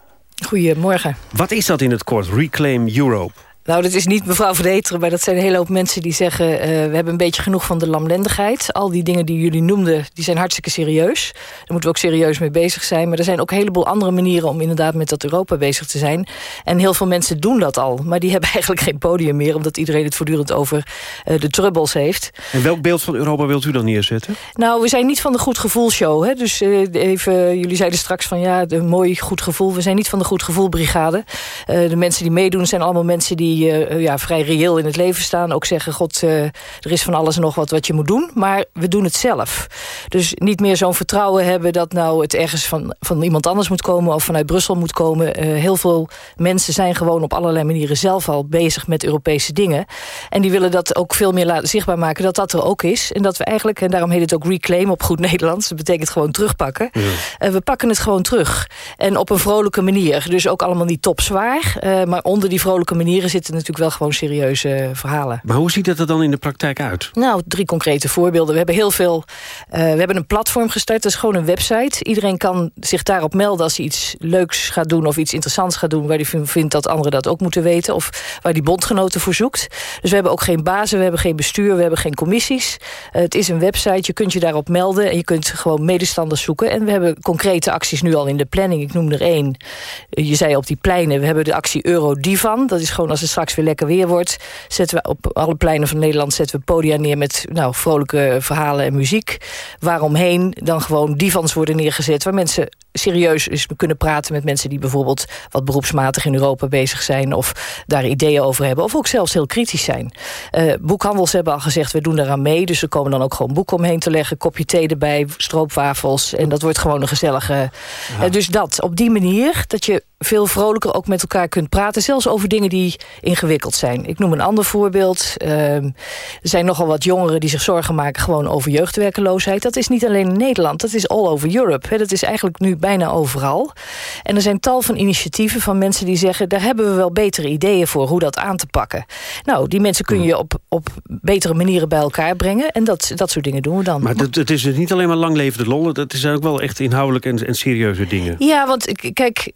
Goedemorgen. Wat is dat in het kort, Reclaim Europe? Nou, dat is niet mevrouw Verdeteren, maar dat zijn een hele hoop mensen die zeggen... Uh, we hebben een beetje genoeg van de lamlendigheid. Al die dingen die jullie noemden, die zijn hartstikke serieus. Daar moeten we ook serieus mee bezig zijn. Maar er zijn ook een heleboel andere manieren om inderdaad met dat Europa bezig te zijn. En heel veel mensen doen dat al. Maar die hebben eigenlijk geen podium meer... omdat iedereen het voortdurend over uh, de troubles heeft. En welk beeld van Europa wilt u dan neerzetten? Nou, we zijn niet van de goed gevoelshow. Hè? Dus uh, even, jullie zeiden straks van ja, de mooi goed gevoel. We zijn niet van de goed gevoelbrigade. de mensen die meedoen zijn allemaal mensen die die uh, ja, vrij reëel in het leven staan. Ook zeggen, god, uh, er is van alles en nog wat wat je moet doen. Maar we doen het zelf. Dus niet meer zo'n vertrouwen hebben dat nou het ergens van, van iemand anders moet komen... of vanuit Brussel moet komen. Uh, heel veel mensen zijn gewoon op allerlei manieren zelf al bezig met Europese dingen. En die willen dat ook veel meer laten zichtbaar maken dat dat er ook is. En dat we eigenlijk, en daarom heet het ook reclaim op goed Nederlands... dat betekent gewoon terugpakken. Ja. we pakken het gewoon terug. En op een vrolijke manier. Dus ook allemaal niet topzwaar. maar onder die vrolijke manieren zitten natuurlijk wel gewoon serieuze verhalen. Maar hoe ziet dat er dan in de praktijk uit? Nou, drie concrete voorbeelden. We hebben heel veel... Uh, we hebben een platform gestart, dat is gewoon een website. Iedereen kan zich daarop melden als hij iets leuks gaat doen... of iets interessants gaat doen waar hij vindt dat anderen dat ook moeten weten... of waar die bondgenoten voor zoekt. Dus we hebben ook geen bazen, we hebben geen bestuur, we hebben geen commissies. Uh, het is een website, je kunt je daarop melden... en je kunt gewoon medestanders zoeken. En we hebben concrete acties nu al in de planning. Ik noem er één. Je zei op die pleinen, we hebben de actie Eurodivan. Dat is gewoon als het straks weer lekker weer wordt... zetten we op alle pleinen van Nederland zetten we podia neer... met nou, vrolijke verhalen en muziek. Waaromheen dan gewoon divans worden neergezet... waar mensen serieus eens kunnen praten met mensen die bijvoorbeeld... wat beroepsmatig in Europa bezig zijn... of daar ideeën over hebben, of ook zelfs heel kritisch zijn. Uh, boekhandels hebben al gezegd, we doen daaraan mee... dus er komen dan ook gewoon boeken omheen te leggen... kopje thee erbij, stroopwafels... en dat wordt gewoon een gezellige... Uh, dus dat, op die manier, dat je veel vrolijker ook met elkaar kunt praten. Zelfs over dingen die ingewikkeld zijn. Ik noem een ander voorbeeld. Uh, er zijn nogal wat jongeren die zich zorgen maken... gewoon over jeugdwerkeloosheid. Dat is niet alleen in Nederland, dat is all over Europe. dat is eigenlijk nu bijna overal. En er zijn tal van initiatieven van mensen die zeggen... daar hebben we wel betere ideeën voor hoe dat aan te pakken. Nou, die mensen kun je op, op betere manieren bij elkaar brengen. En dat, dat soort dingen doen we dan. Maar het, het is dus niet alleen maar lang levende lol. Het zijn ook wel echt inhoudelijk en, en serieuze dingen. Ja, want kijk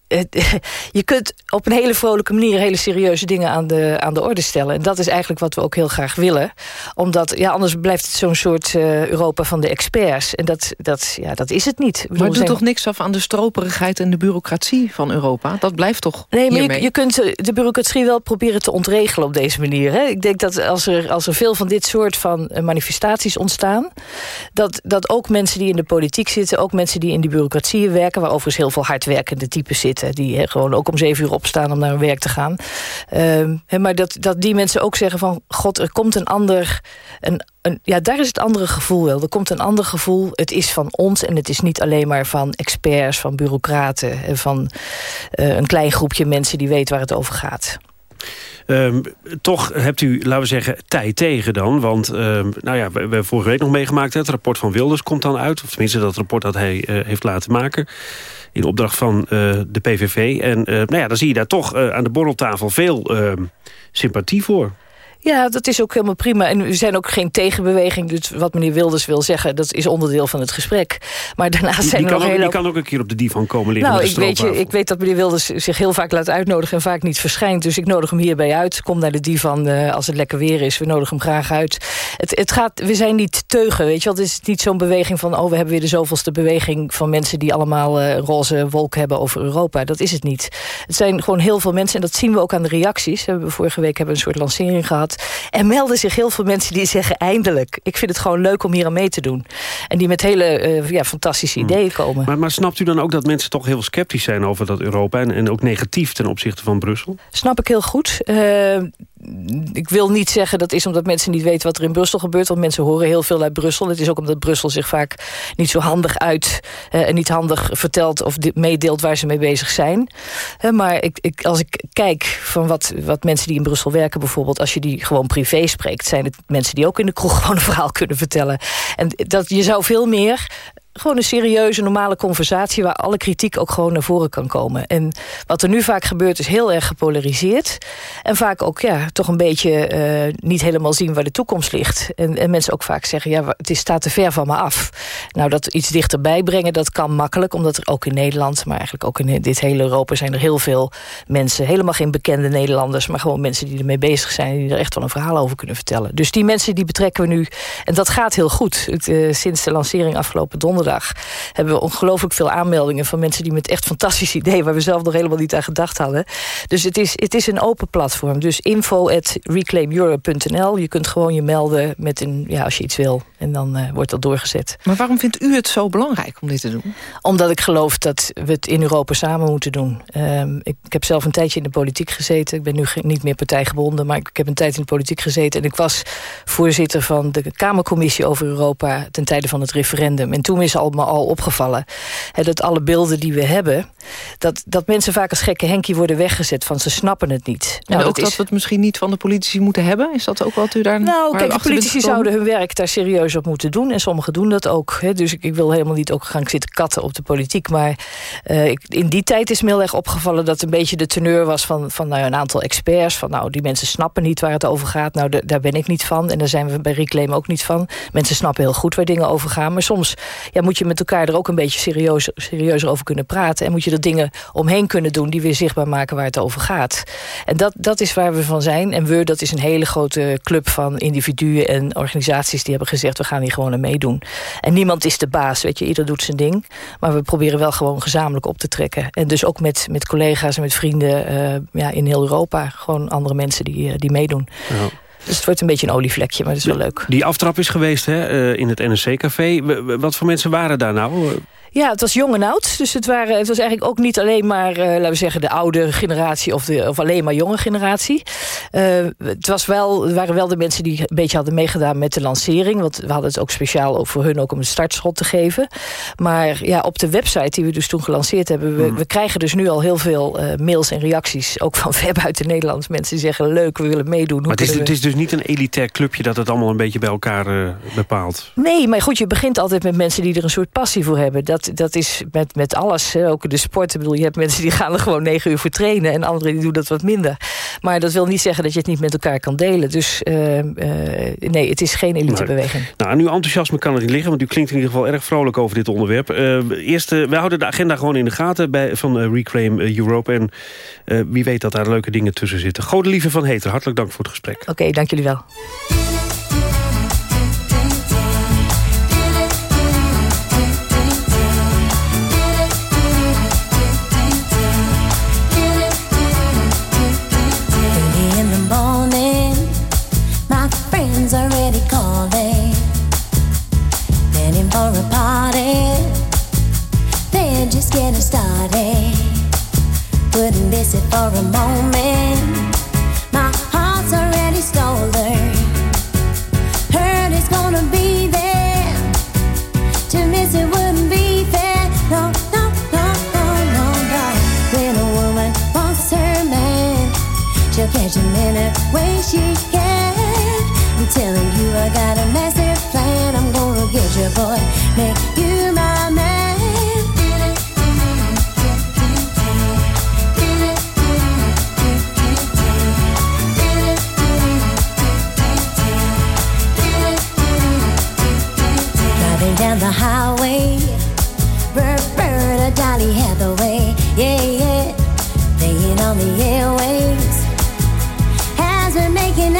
je kunt op een hele vrolijke manier... hele serieuze dingen aan de, aan de orde stellen. En dat is eigenlijk wat we ook heel graag willen. Omdat, ja, anders blijft het zo'n soort uh, Europa van de experts. En dat, dat, ja, dat is het niet. Maar het doet toch niks af aan de stroperigheid en de bureaucratie van Europa? Dat blijft toch Nee, maar je, je, kunt de bureaucratie wel proberen te ontregelen op deze manier. Hè? Ik denk dat als er, als er veel van dit soort van eh, manifestaties ontstaan... Dat, dat ook mensen die in de politiek zitten... ook mensen die in die bureaucratie werken... waar overigens heel veel hardwerkende typen zitten... die gewoon ook om zeven uur opstaan om naar werk te gaan. Uh, maar dat, dat die mensen ook zeggen van... God, er komt een ander... Een, een, ja, daar is het andere gevoel wel. Er komt een ander gevoel. Het is van ons en het is niet alleen maar van experts, van bureaucraten... en van uh, een klein groepje mensen die weten waar het over gaat. Um, toch hebt u, laten we zeggen, tijd tegen dan. Want um, nou ja, we, hebben vorige week nog meegemaakt... het rapport van Wilders komt dan uit. Of tenminste dat rapport dat hij uh, heeft laten maken in opdracht van uh, de PVV. En uh, nou ja, dan zie je daar toch uh, aan de borreltafel veel sympathie voor. Ja, dat is ook helemaal prima. En we zijn ook geen tegenbeweging. Dus wat meneer Wilders wil zeggen, dat is onderdeel van het gesprek. Maar daarnaast die, zijn die er nog kan ook, hele... Die kan ook een keer op de divan komen liggen Nou, ik weet, je, ik weet dat meneer Wilders zich heel vaak laat uitnodigen... en vaak niet verschijnt. Dus ik nodig hem hierbij uit. Kom naar de divan uh, als het lekker weer is. We nodigen hem graag uit. Het, het gaat, we zijn niet teugen, weet je wel. Het is niet zo'n beweging van... oh, we hebben weer de zoveelste beweging van mensen... die allemaal uh, roze wolk hebben over Europa. Dat is het niet. Het zijn gewoon heel veel mensen. En dat zien we ook aan de reacties. We vorige week hebben we een soort lancering gehad. En melden zich heel veel mensen die zeggen... eindelijk, ik vind het gewoon leuk om hier aan mee te doen. En die met hele uh, ja, fantastische Hmm. ideeën komen. Maar, maar snapt u dan ook dat mensen toch heel sceptisch zijn over dat Europa... en, en ook negatief ten opzichte van Brussel? Snap ik heel goed. Uh, ik wil niet zeggen dat is omdat mensen niet weten wat er in Brussel gebeurt. Want mensen horen heel veel uit Brussel. Het is ook omdat Brussel zich vaak niet zo handig uit... Uh, en niet handig vertelt of meedeelt waar ze mee bezig zijn. Maar ik, ik, als ik kijk van wat, wat mensen die in Brussel werken bijvoorbeeld... als je die gewoon privé spreekt... zijn het mensen die ook in de kroeg gewoon een verhaal kunnen vertellen. En dat je zou veel meer gewoon een serieuze, normale conversatie... waar alle kritiek ook gewoon naar voren kan komen. En wat er nu vaak gebeurt is heel erg gepolariseerd. En vaak ook ja, toch een beetje uh, niet helemaal zien waar de toekomst ligt. En, en mensen ook vaak zeggen, ja, het staat te ver van me af. Nou, dat iets dichterbij brengen, dat kan makkelijk. Omdat er ook in Nederland, maar eigenlijk ook in dit hele Europa... zijn er heel veel mensen, helemaal geen bekende Nederlanders... maar gewoon mensen die ermee bezig zijn... die er echt wel een verhaal over kunnen vertellen. Dus die mensen die betrekken we nu... en dat gaat heel goed. Het, uh, sinds de lancering afgelopen donderdag hebben we ongelooflijk veel aanmeldingen van mensen die met echt fantastische ideeën, waar we zelf nog helemaal niet aan gedacht hadden. Dus het is, het is een open platform. Dus info at reclaimeurope.nl. Je kunt gewoon je melden met een, ja, als je iets wil. En dan uh, wordt dat doorgezet. Maar waarom vindt u het zo belangrijk om dit te doen? Omdat ik geloof dat we het in Europa samen moeten doen. Um, ik, ik, heb zelf een tijdje in de politiek gezeten. Ik ben nu niet meer partijgebonden, maar ik, ik heb een tijd in de politiek gezeten. En ik was voorzitter van de Kamercommissie over Europa ten tijde van het referendum. En toen is allemaal al opgevallen hè, dat alle beelden die we hebben... Dat, dat mensen vaak als gekke Henkie worden weggezet van ze snappen het niet. En nou, ook dat, dat we het misschien niet van de politici moeten hebben? Is dat ook wat u daar... Nou, kijk, de politici zouden hun werk daar serieus op moeten doen. En sommigen doen dat ook. Hè. Dus ik, ik, wil helemaal niet ook gaan zitten katten op de politiek. Maar uh, ik, in die tijd is me heel erg opgevallen dat een beetje de teneur was van, van nou, een aantal experts. Van nou, die mensen snappen niet waar het over gaat. Nou, daar ben ik niet van. En daar zijn we bij Reclaim ook niet van. Mensen snappen heel goed waar dingen over gaan. Maar soms ja, dan moet je met elkaar er ook een beetje serieus, serieuzer over kunnen praten. En moet je er dingen omheen kunnen doen die weer zichtbaar maken waar het over gaat. En dat, dat is waar we van zijn. En we, dat is een hele grote club van individuen en organisaties die hebben gezegd, we gaan hier gewoon aan meedoen. En niemand is de baas, weet je, ieder doet zijn ding. Maar we proberen wel gewoon gezamenlijk op te trekken. En dus ook met, met collega's en met vrienden uh, ja, in heel Europa. Gewoon andere mensen die, uh, die meedoen. Ja. Dus het wordt een beetje een olievlekje, maar dat is wel leuk. Die aftrap is geweest hè, uh, in het NSC-café. Wat voor mensen waren daar nou? Ja, het was jong en oud. Dus het, waren, het was eigenlijk ook niet alleen maar, uh, laten we zeggen, de oude generatie of, de, of alleen maar jonge generatie. Uh, het was wel, het waren wel de mensen die een beetje hadden meegedaan met de lancering. Want we hadden het ook speciaal over voor hun ook om een startschot te geven. Maar ja, op de website die we dus toen gelanceerd hebben, we, mm. we krijgen dus nu al heel veel uh, mails en reacties. Ook van ver buiten Nederland. Mensen die zeggen, leuk, we willen meedoen. Hoe maar het is, we... het is dus niet een elitair clubje dat het allemaal een beetje bij elkaar bepaalt. Nee, maar goed, je begint altijd met mensen die er een soort passie voor hebben. Dat dat, is met, met alles, hè, ook de sport. Ik bedoel, je hebt mensen die gaan er gewoon negen uur voor trainen... en anderen die doen dat wat minder. Maar dat wil niet zeggen dat je het niet met elkaar kan delen. Dus uh, uh, nee, het is geen elitebeweging. Nou, aan uw enthousiasme kan het niet liggen... want u klinkt in ieder geval erg vrolijk over dit onderwerp. Uh, eerst, we houden de agenda gewoon in de gaten bij, van Reclaim Europe... en wie weet dat daar leuke dingen tussen zitten. Godelieve van Heter, hartelijk dank voor het gesprek. Oké, okay, dank jullie wel. Miss it for a moment. My heart's already stolen. Hurt is gonna be there. To miss it wouldn't be fair. No, no, no, no, no, no. When a woman wants her man, she'll catch him in a way she can. I'm telling you, I got a massive plan. I'm gonna get you, boy, make down the highway. Roberta Dolly Hathaway, yeah, yeah. Playing on the airwaves. As we're making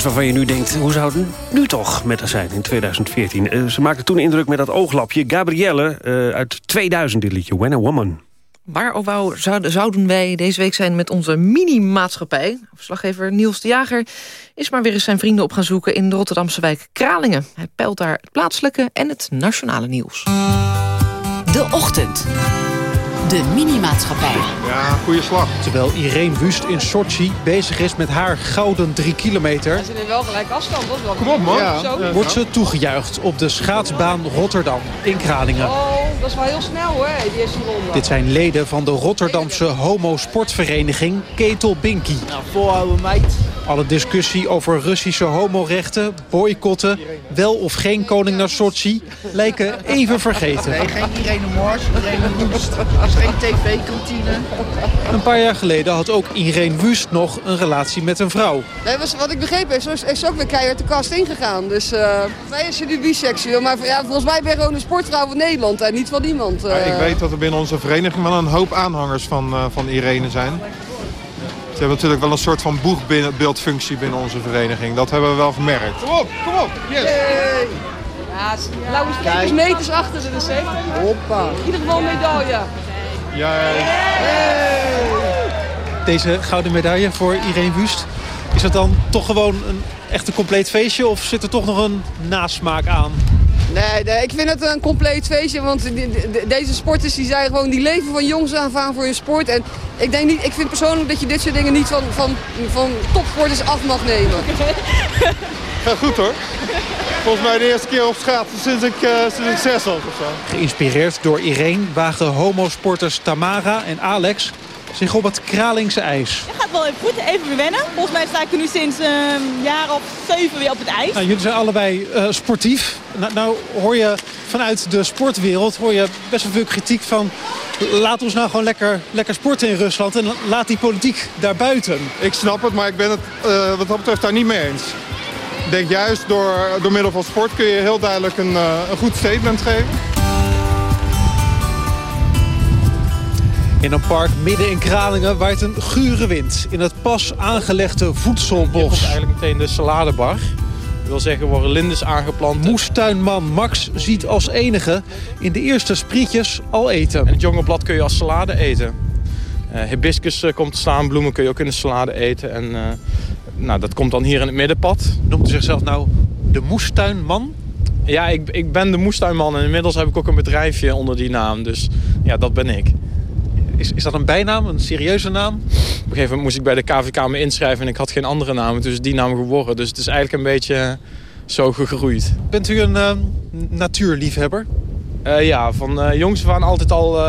zangeres waarvan je nu denkt... hoe zou het nu toch met haar zijn in 2014? Uh, ze maakte toen indruk met dat ooglapje. Gabrielle uh, uit 2000, dit liedje, When a Woman. Waar of wou zouden, zouden wij deze week zijn met onze mini-maatschappij? Verslaggever Niels de Jager is maar weer eens zijn vrienden op gaan zoeken... in de Rotterdamse wijk Kralingen. Hij peilt daar het plaatselijke en het nationale nieuws. De Ochtend. De Minimaatschappij. Ja, goede slag. Terwijl Irene Wust in Sochi bezig is met haar gouden drie kilometer... Ze zitten wel gelijk afstand, dat is wel Kom op, man. Ja. wordt ze toegejuicht op de schaatsbaan Rotterdam in Kralingen. Oh, dat is wel heel snel hoor, die eerste ronde. Dit zijn leden van de Rotterdamse homo-sportvereniging Ketel Binky. Nou, volhouden meid. Alle discussie over Russische homorechten, boycotten, wel of geen koning naar Sochi lijken even vergeten. Nee, geen Irene Mors, Irene Woest. Is geen tv-kantine. Een paar jaar geleden had ook Irene Wust nog een relatie met een vrouw. Nee, was, wat ik begrepen heb, is, is ze ook weer keihard de kast ingegaan. Dus uh, mij is ze nu biseksueel. Maar ja, volgens mij ben je gewoon een sportvrouw van Nederland en niet van niemand. Uh. Ja, ik weet dat er binnen onze vereniging wel een hoop aanhangers van, uh, van Irene zijn. Ze hebben natuurlijk wel een soort van boegbeeldfunctie binnen onze vereniging. Dat hebben we wel gemerkt. Kom op, kom op. Yes. Ja, blauwe streepjes meters achter de wc. Hoppa. In ieder geval een medaille. Ja. Hey. Deze gouden medaille voor Irene Wust. Is het dan toch gewoon een echt een compleet feestje of zit er toch nog een nasmaak aan? Nee, nee, ik vind het een compleet feestje, want deze sporters die zijn gewoon, die leven van jongs af aan voor hun sport. En ik, denk niet, ik vind persoonlijk dat je dit soort dingen niet van, van, van topsporters af mag nemen. Gaat goed hoor. Volgens mij de eerste keer op schaatsen sinds ik, uh, sinds ik zes was of zo. Geïnspireerd door Irene wagen homosporters Tamara en Alex zich op het Kralingse ijs. Het gaat wel even goed, even weer wennen. Volgens mij sta ik er nu sinds een uh, jaar of zeven weer op het ijs. Nou, jullie zijn allebei uh, sportief. Nou, nou, hoor je vanuit de sportwereld hoor je best wel veel kritiek van... laat ons nou gewoon lekker, lekker sporten in Rusland en laat die politiek daarbuiten. Ik snap het, maar ik ben het uh, wat dat betreft daar niet mee eens. Ik denk juist door, door middel van sport kun je heel duidelijk een, een goed statement geven. In een park midden in Kralingen waait een gure wind in het pas aangelegde voedselbos. Hier komt eigenlijk meteen de saladebar. Dat wil zeggen, worden lindens aangeplant. Moestuinman Max ziet als enige in de eerste sprietjes al eten. En het jonge blad kun je als salade eten. Uh, hibiscus uh, komt te staan, bloemen kun je ook in de salade eten. En uh, nou, dat komt dan hier in het middenpad. Noemt u zichzelf nou de moestuinman? Ja, ik, ik ben de moestuinman en inmiddels heb ik ook een bedrijfje onder die naam. Dus ja, dat ben ik. Is, is dat een bijnaam, een serieuze naam? Op een gegeven moment moest ik bij de KVK me inschrijven en ik had geen andere naam. Dus die naam geworden. Dus het is eigenlijk een beetje zo gegroeid. Bent u een uh, natuurliefhebber? Uh, ja, van uh, jongs af aan altijd al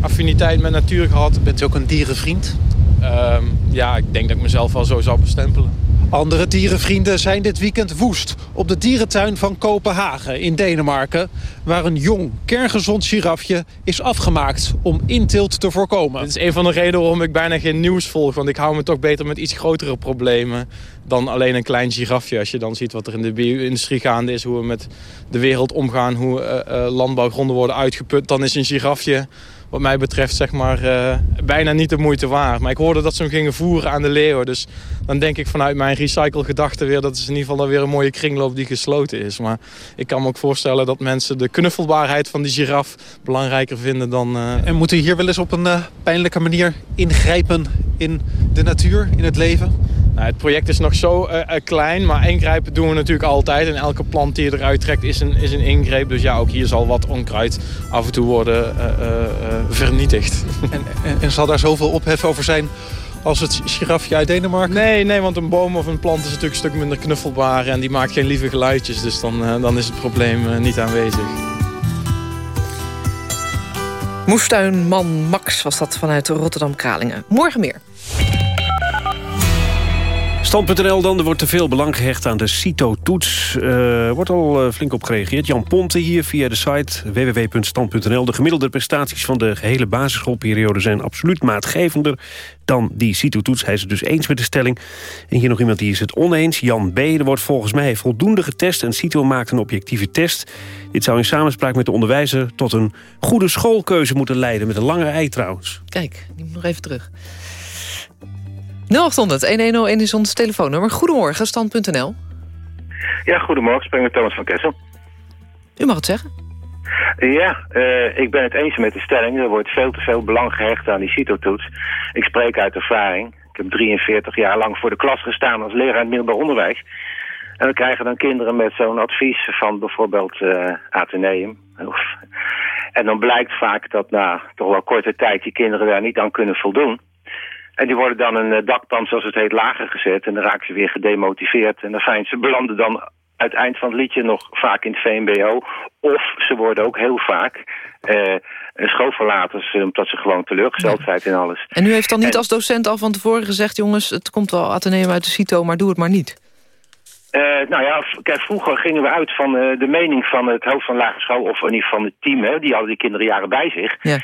affiniteit met natuur gehad. Bent u ook een dierenvriend? Ehm, ja, ik denk dat ik mezelf wel zo zou bestempelen. Andere dierenvrienden zijn dit weekend woest op de dierentuin van Kopenhagen in Denemarken... waar een jong, kerngezond girafje is afgemaakt om inteelt te voorkomen. Dit is een van de redenen waarom ik bijna geen nieuws volg. Want ik hou me toch beter met iets grotere problemen dan alleen een klein girafje. Als je dan ziet wat er in de bio-industrie gaande is, hoe we met de wereld omgaan... hoe uh, uh, landbouwgronden worden uitgeput, dan is een girafje wat mij betreft zeg maar, uh, bijna niet de moeite waard. Maar ik hoorde dat ze hem gingen voeren aan de leeuwen. Dus dan denk ik vanuit mijn recycle-gedachte weer... dat is in ieder geval weer een mooie kringloop die gesloten is. Maar ik kan me ook voorstellen dat mensen de knuffelbaarheid van die giraf... belangrijker vinden dan... Uh... En moeten hier wel eens op een uh, pijnlijke manier ingrijpen in de natuur, in het leven? Nou, het project is nog zo uh, klein, maar ingrijpen doen we natuurlijk altijd. En elke plant die je eruit trekt is een, is een ingreep. Dus ja, ook hier zal wat onkruid af en toe worden uh, uh, vernietigd. En, en, en, zal daar zoveel ophef over zijn als het girafje uit Denemarken? Nee, nee, want een boom of een plant is natuurlijk een stuk minder knuffelbaar. En die maakt geen lieve geluidjes. Dus dan, dan is het probleem niet aanwezig. Moestuinman Max was dat vanuit Rotterdam-Kralingen. Morgen meer. Stand.nl dan, er wordt te veel belang gehecht aan de CITO-toets. Er uh, wordt al uh, flink op gereageerd. Jan Ponte hier via de site www.stand.nl. De gemiddelde prestaties van de gehele basisschoolperiode... zijn absoluut maatgevender dan die CITO-toets. Hij is het dus eens met de stelling. En hier nog iemand die is het oneens. Jan B. Er wordt volgens mij voldoende getest... en CITO maakt een objectieve test. Dit zou in samenspraak met de onderwijzer... tot een goede schoolkeuze moeten leiden. Met een lange ei trouwens. Kijk, die moet nog even terug. 0800-1101 is ons telefoonnummer. Goedemorgen, stand.nl. Ja, goedemorgen. Spreek met Thomas van Kessel. U mag het zeggen. Ja, uh, ik ben het eens met de stelling. Er wordt veel te veel belang gehecht aan die CITO-toets. Ik spreek uit ervaring. Ik heb 43 jaar lang voor de klas gestaan als leraar in het middelbaar onderwijs. En we krijgen dan kinderen met zo'n advies van bijvoorbeeld uh, Atheneum. En dan blijkt vaak dat na toch wel korte tijd die kinderen daar niet aan kunnen voldoen. En die worden dan een dakpan, zoals het heet, lager gezet. En dan raken ze weer gedemotiveerd. En dan fijn, ze belanden dan uit eind van het liedje nog vaak in het VMBO. Of ze worden ook heel vaak uh, schoolverlaters, omdat ze gewoon teleurgesteld zijn in alles. En u heeft dan niet als docent al van tevoren gezegd... jongens, het komt wel Atheneum uit de CITO, maar doe het maar niet? Uh, nou ja, kijk, vroeger gingen we uit van uh, de mening van het hoofd van lagere school... of in ieder geval het team, hè, die hadden die kinderen jaren bij zich... Ja.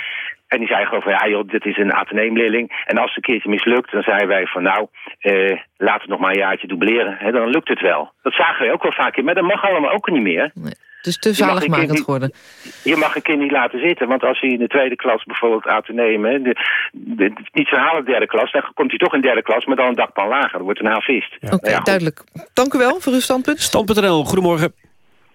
En die zei gewoon van, ja joh, dit is een ateneemleerling. En als het een keertje mislukt, dan zeiden wij van, nou, eh, laten we nog maar een jaartje dubleren. Hè, dan lukt het wel. Dat zagen we ook wel vaak in, maar dat mag allemaal ook niet meer. Nee. Het is te zaligmakend geworden. Je mag een kind niet laten zitten, want als hij in de tweede klas bijvoorbeeld ateneem... de, de, niet zo halen derde klas, dan komt hij toch in derde klas... maar dan een dakpan lager, dan wordt een havist. Ja. Oké, ja, duidelijk. Dank u wel voor uw standpunt. Stand.nl, goedemorgen.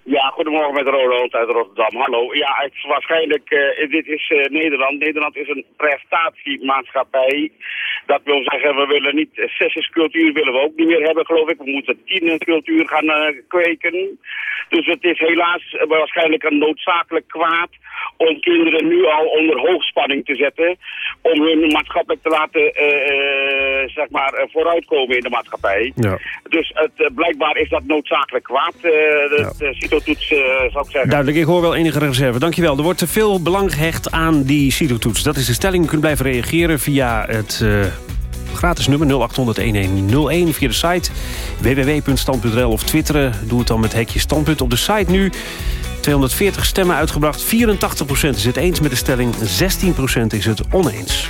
Ja, goedemorgen met Roland uit Rotterdam. Hallo. Ja, het is waarschijnlijk, uh, dit is uh, Nederland. Nederland is een prestatiemaatschappij. Dat wil zeggen, we willen niet, sessiescultuur willen we ook niet meer hebben, geloof ik. We moeten tienercultuur gaan uh, kweken. Dus het is helaas waarschijnlijk een noodzakelijk kwaad om kinderen nu al onder hoogspanning te zetten. Om hun maatschappelijk te laten, zeg maar, vooruitkomen in de maatschappij. Ja. Dus het, blijkbaar is dat noodzakelijk kwaad. Ja CITO-toets, uh, zou ik zeggen. Duidelijk, ik hoor wel enige reserve. Dankjewel. Er wordt te veel belang gehecht aan die CITO-toets. Dat is de stelling. U kunt blijven reageren via het... Uh, gratis nummer 0800-1101 via de site www.stand.nl of twitteren. Doe het dan met hekje standpunt. Op de site nu 240 stemmen uitgebracht. 84% is het eens met de stelling, 16% is het oneens.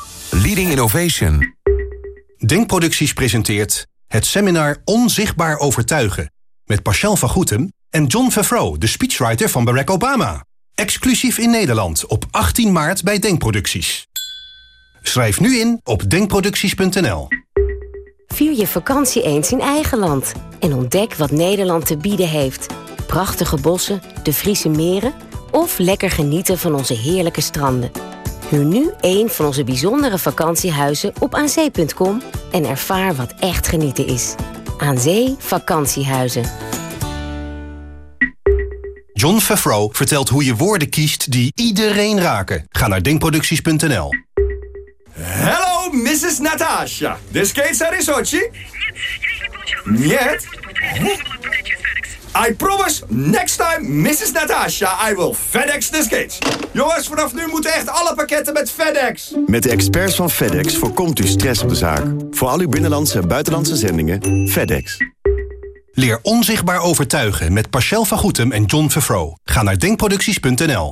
Leading Innovation. Denkproducties presenteert het seminar Onzichtbaar Overtuigen... met Pascal van Goetem en John Favreau, de speechwriter van Barack Obama. Exclusief in Nederland op 18 maart bij Denkproducties. Schrijf nu in op denkproducties.nl. Vier je vakantie eens in eigen land en ontdek wat Nederland te bieden heeft. Prachtige bossen, de Friese meren of lekker genieten van onze heerlijke stranden. Huur nu een van onze bijzondere vakantiehuizen op aanzee.com en ervaar wat echt genieten is. Aan Zee Vakantiehuizen. John Favreau vertelt hoe je woorden kiest die iedereen raken. Ga naar denkproducties.nl. Hello, Mrs. Natasha. The skates are in Sochi? Нет. I promise, next time, Mrs. Natasha, I will FedEx the skates. Jongens, vanaf nu moeten echt alle pakketten met FedEx. Met de experts van FedEx voorkomt u stress op de zaak. Voor al uw binnenlandse en buitenlandse zendingen, FedEx. Leer onzichtbaar overtuigen met Pascal van Goetem en John Vervro. Ga naar denkproducties.nl.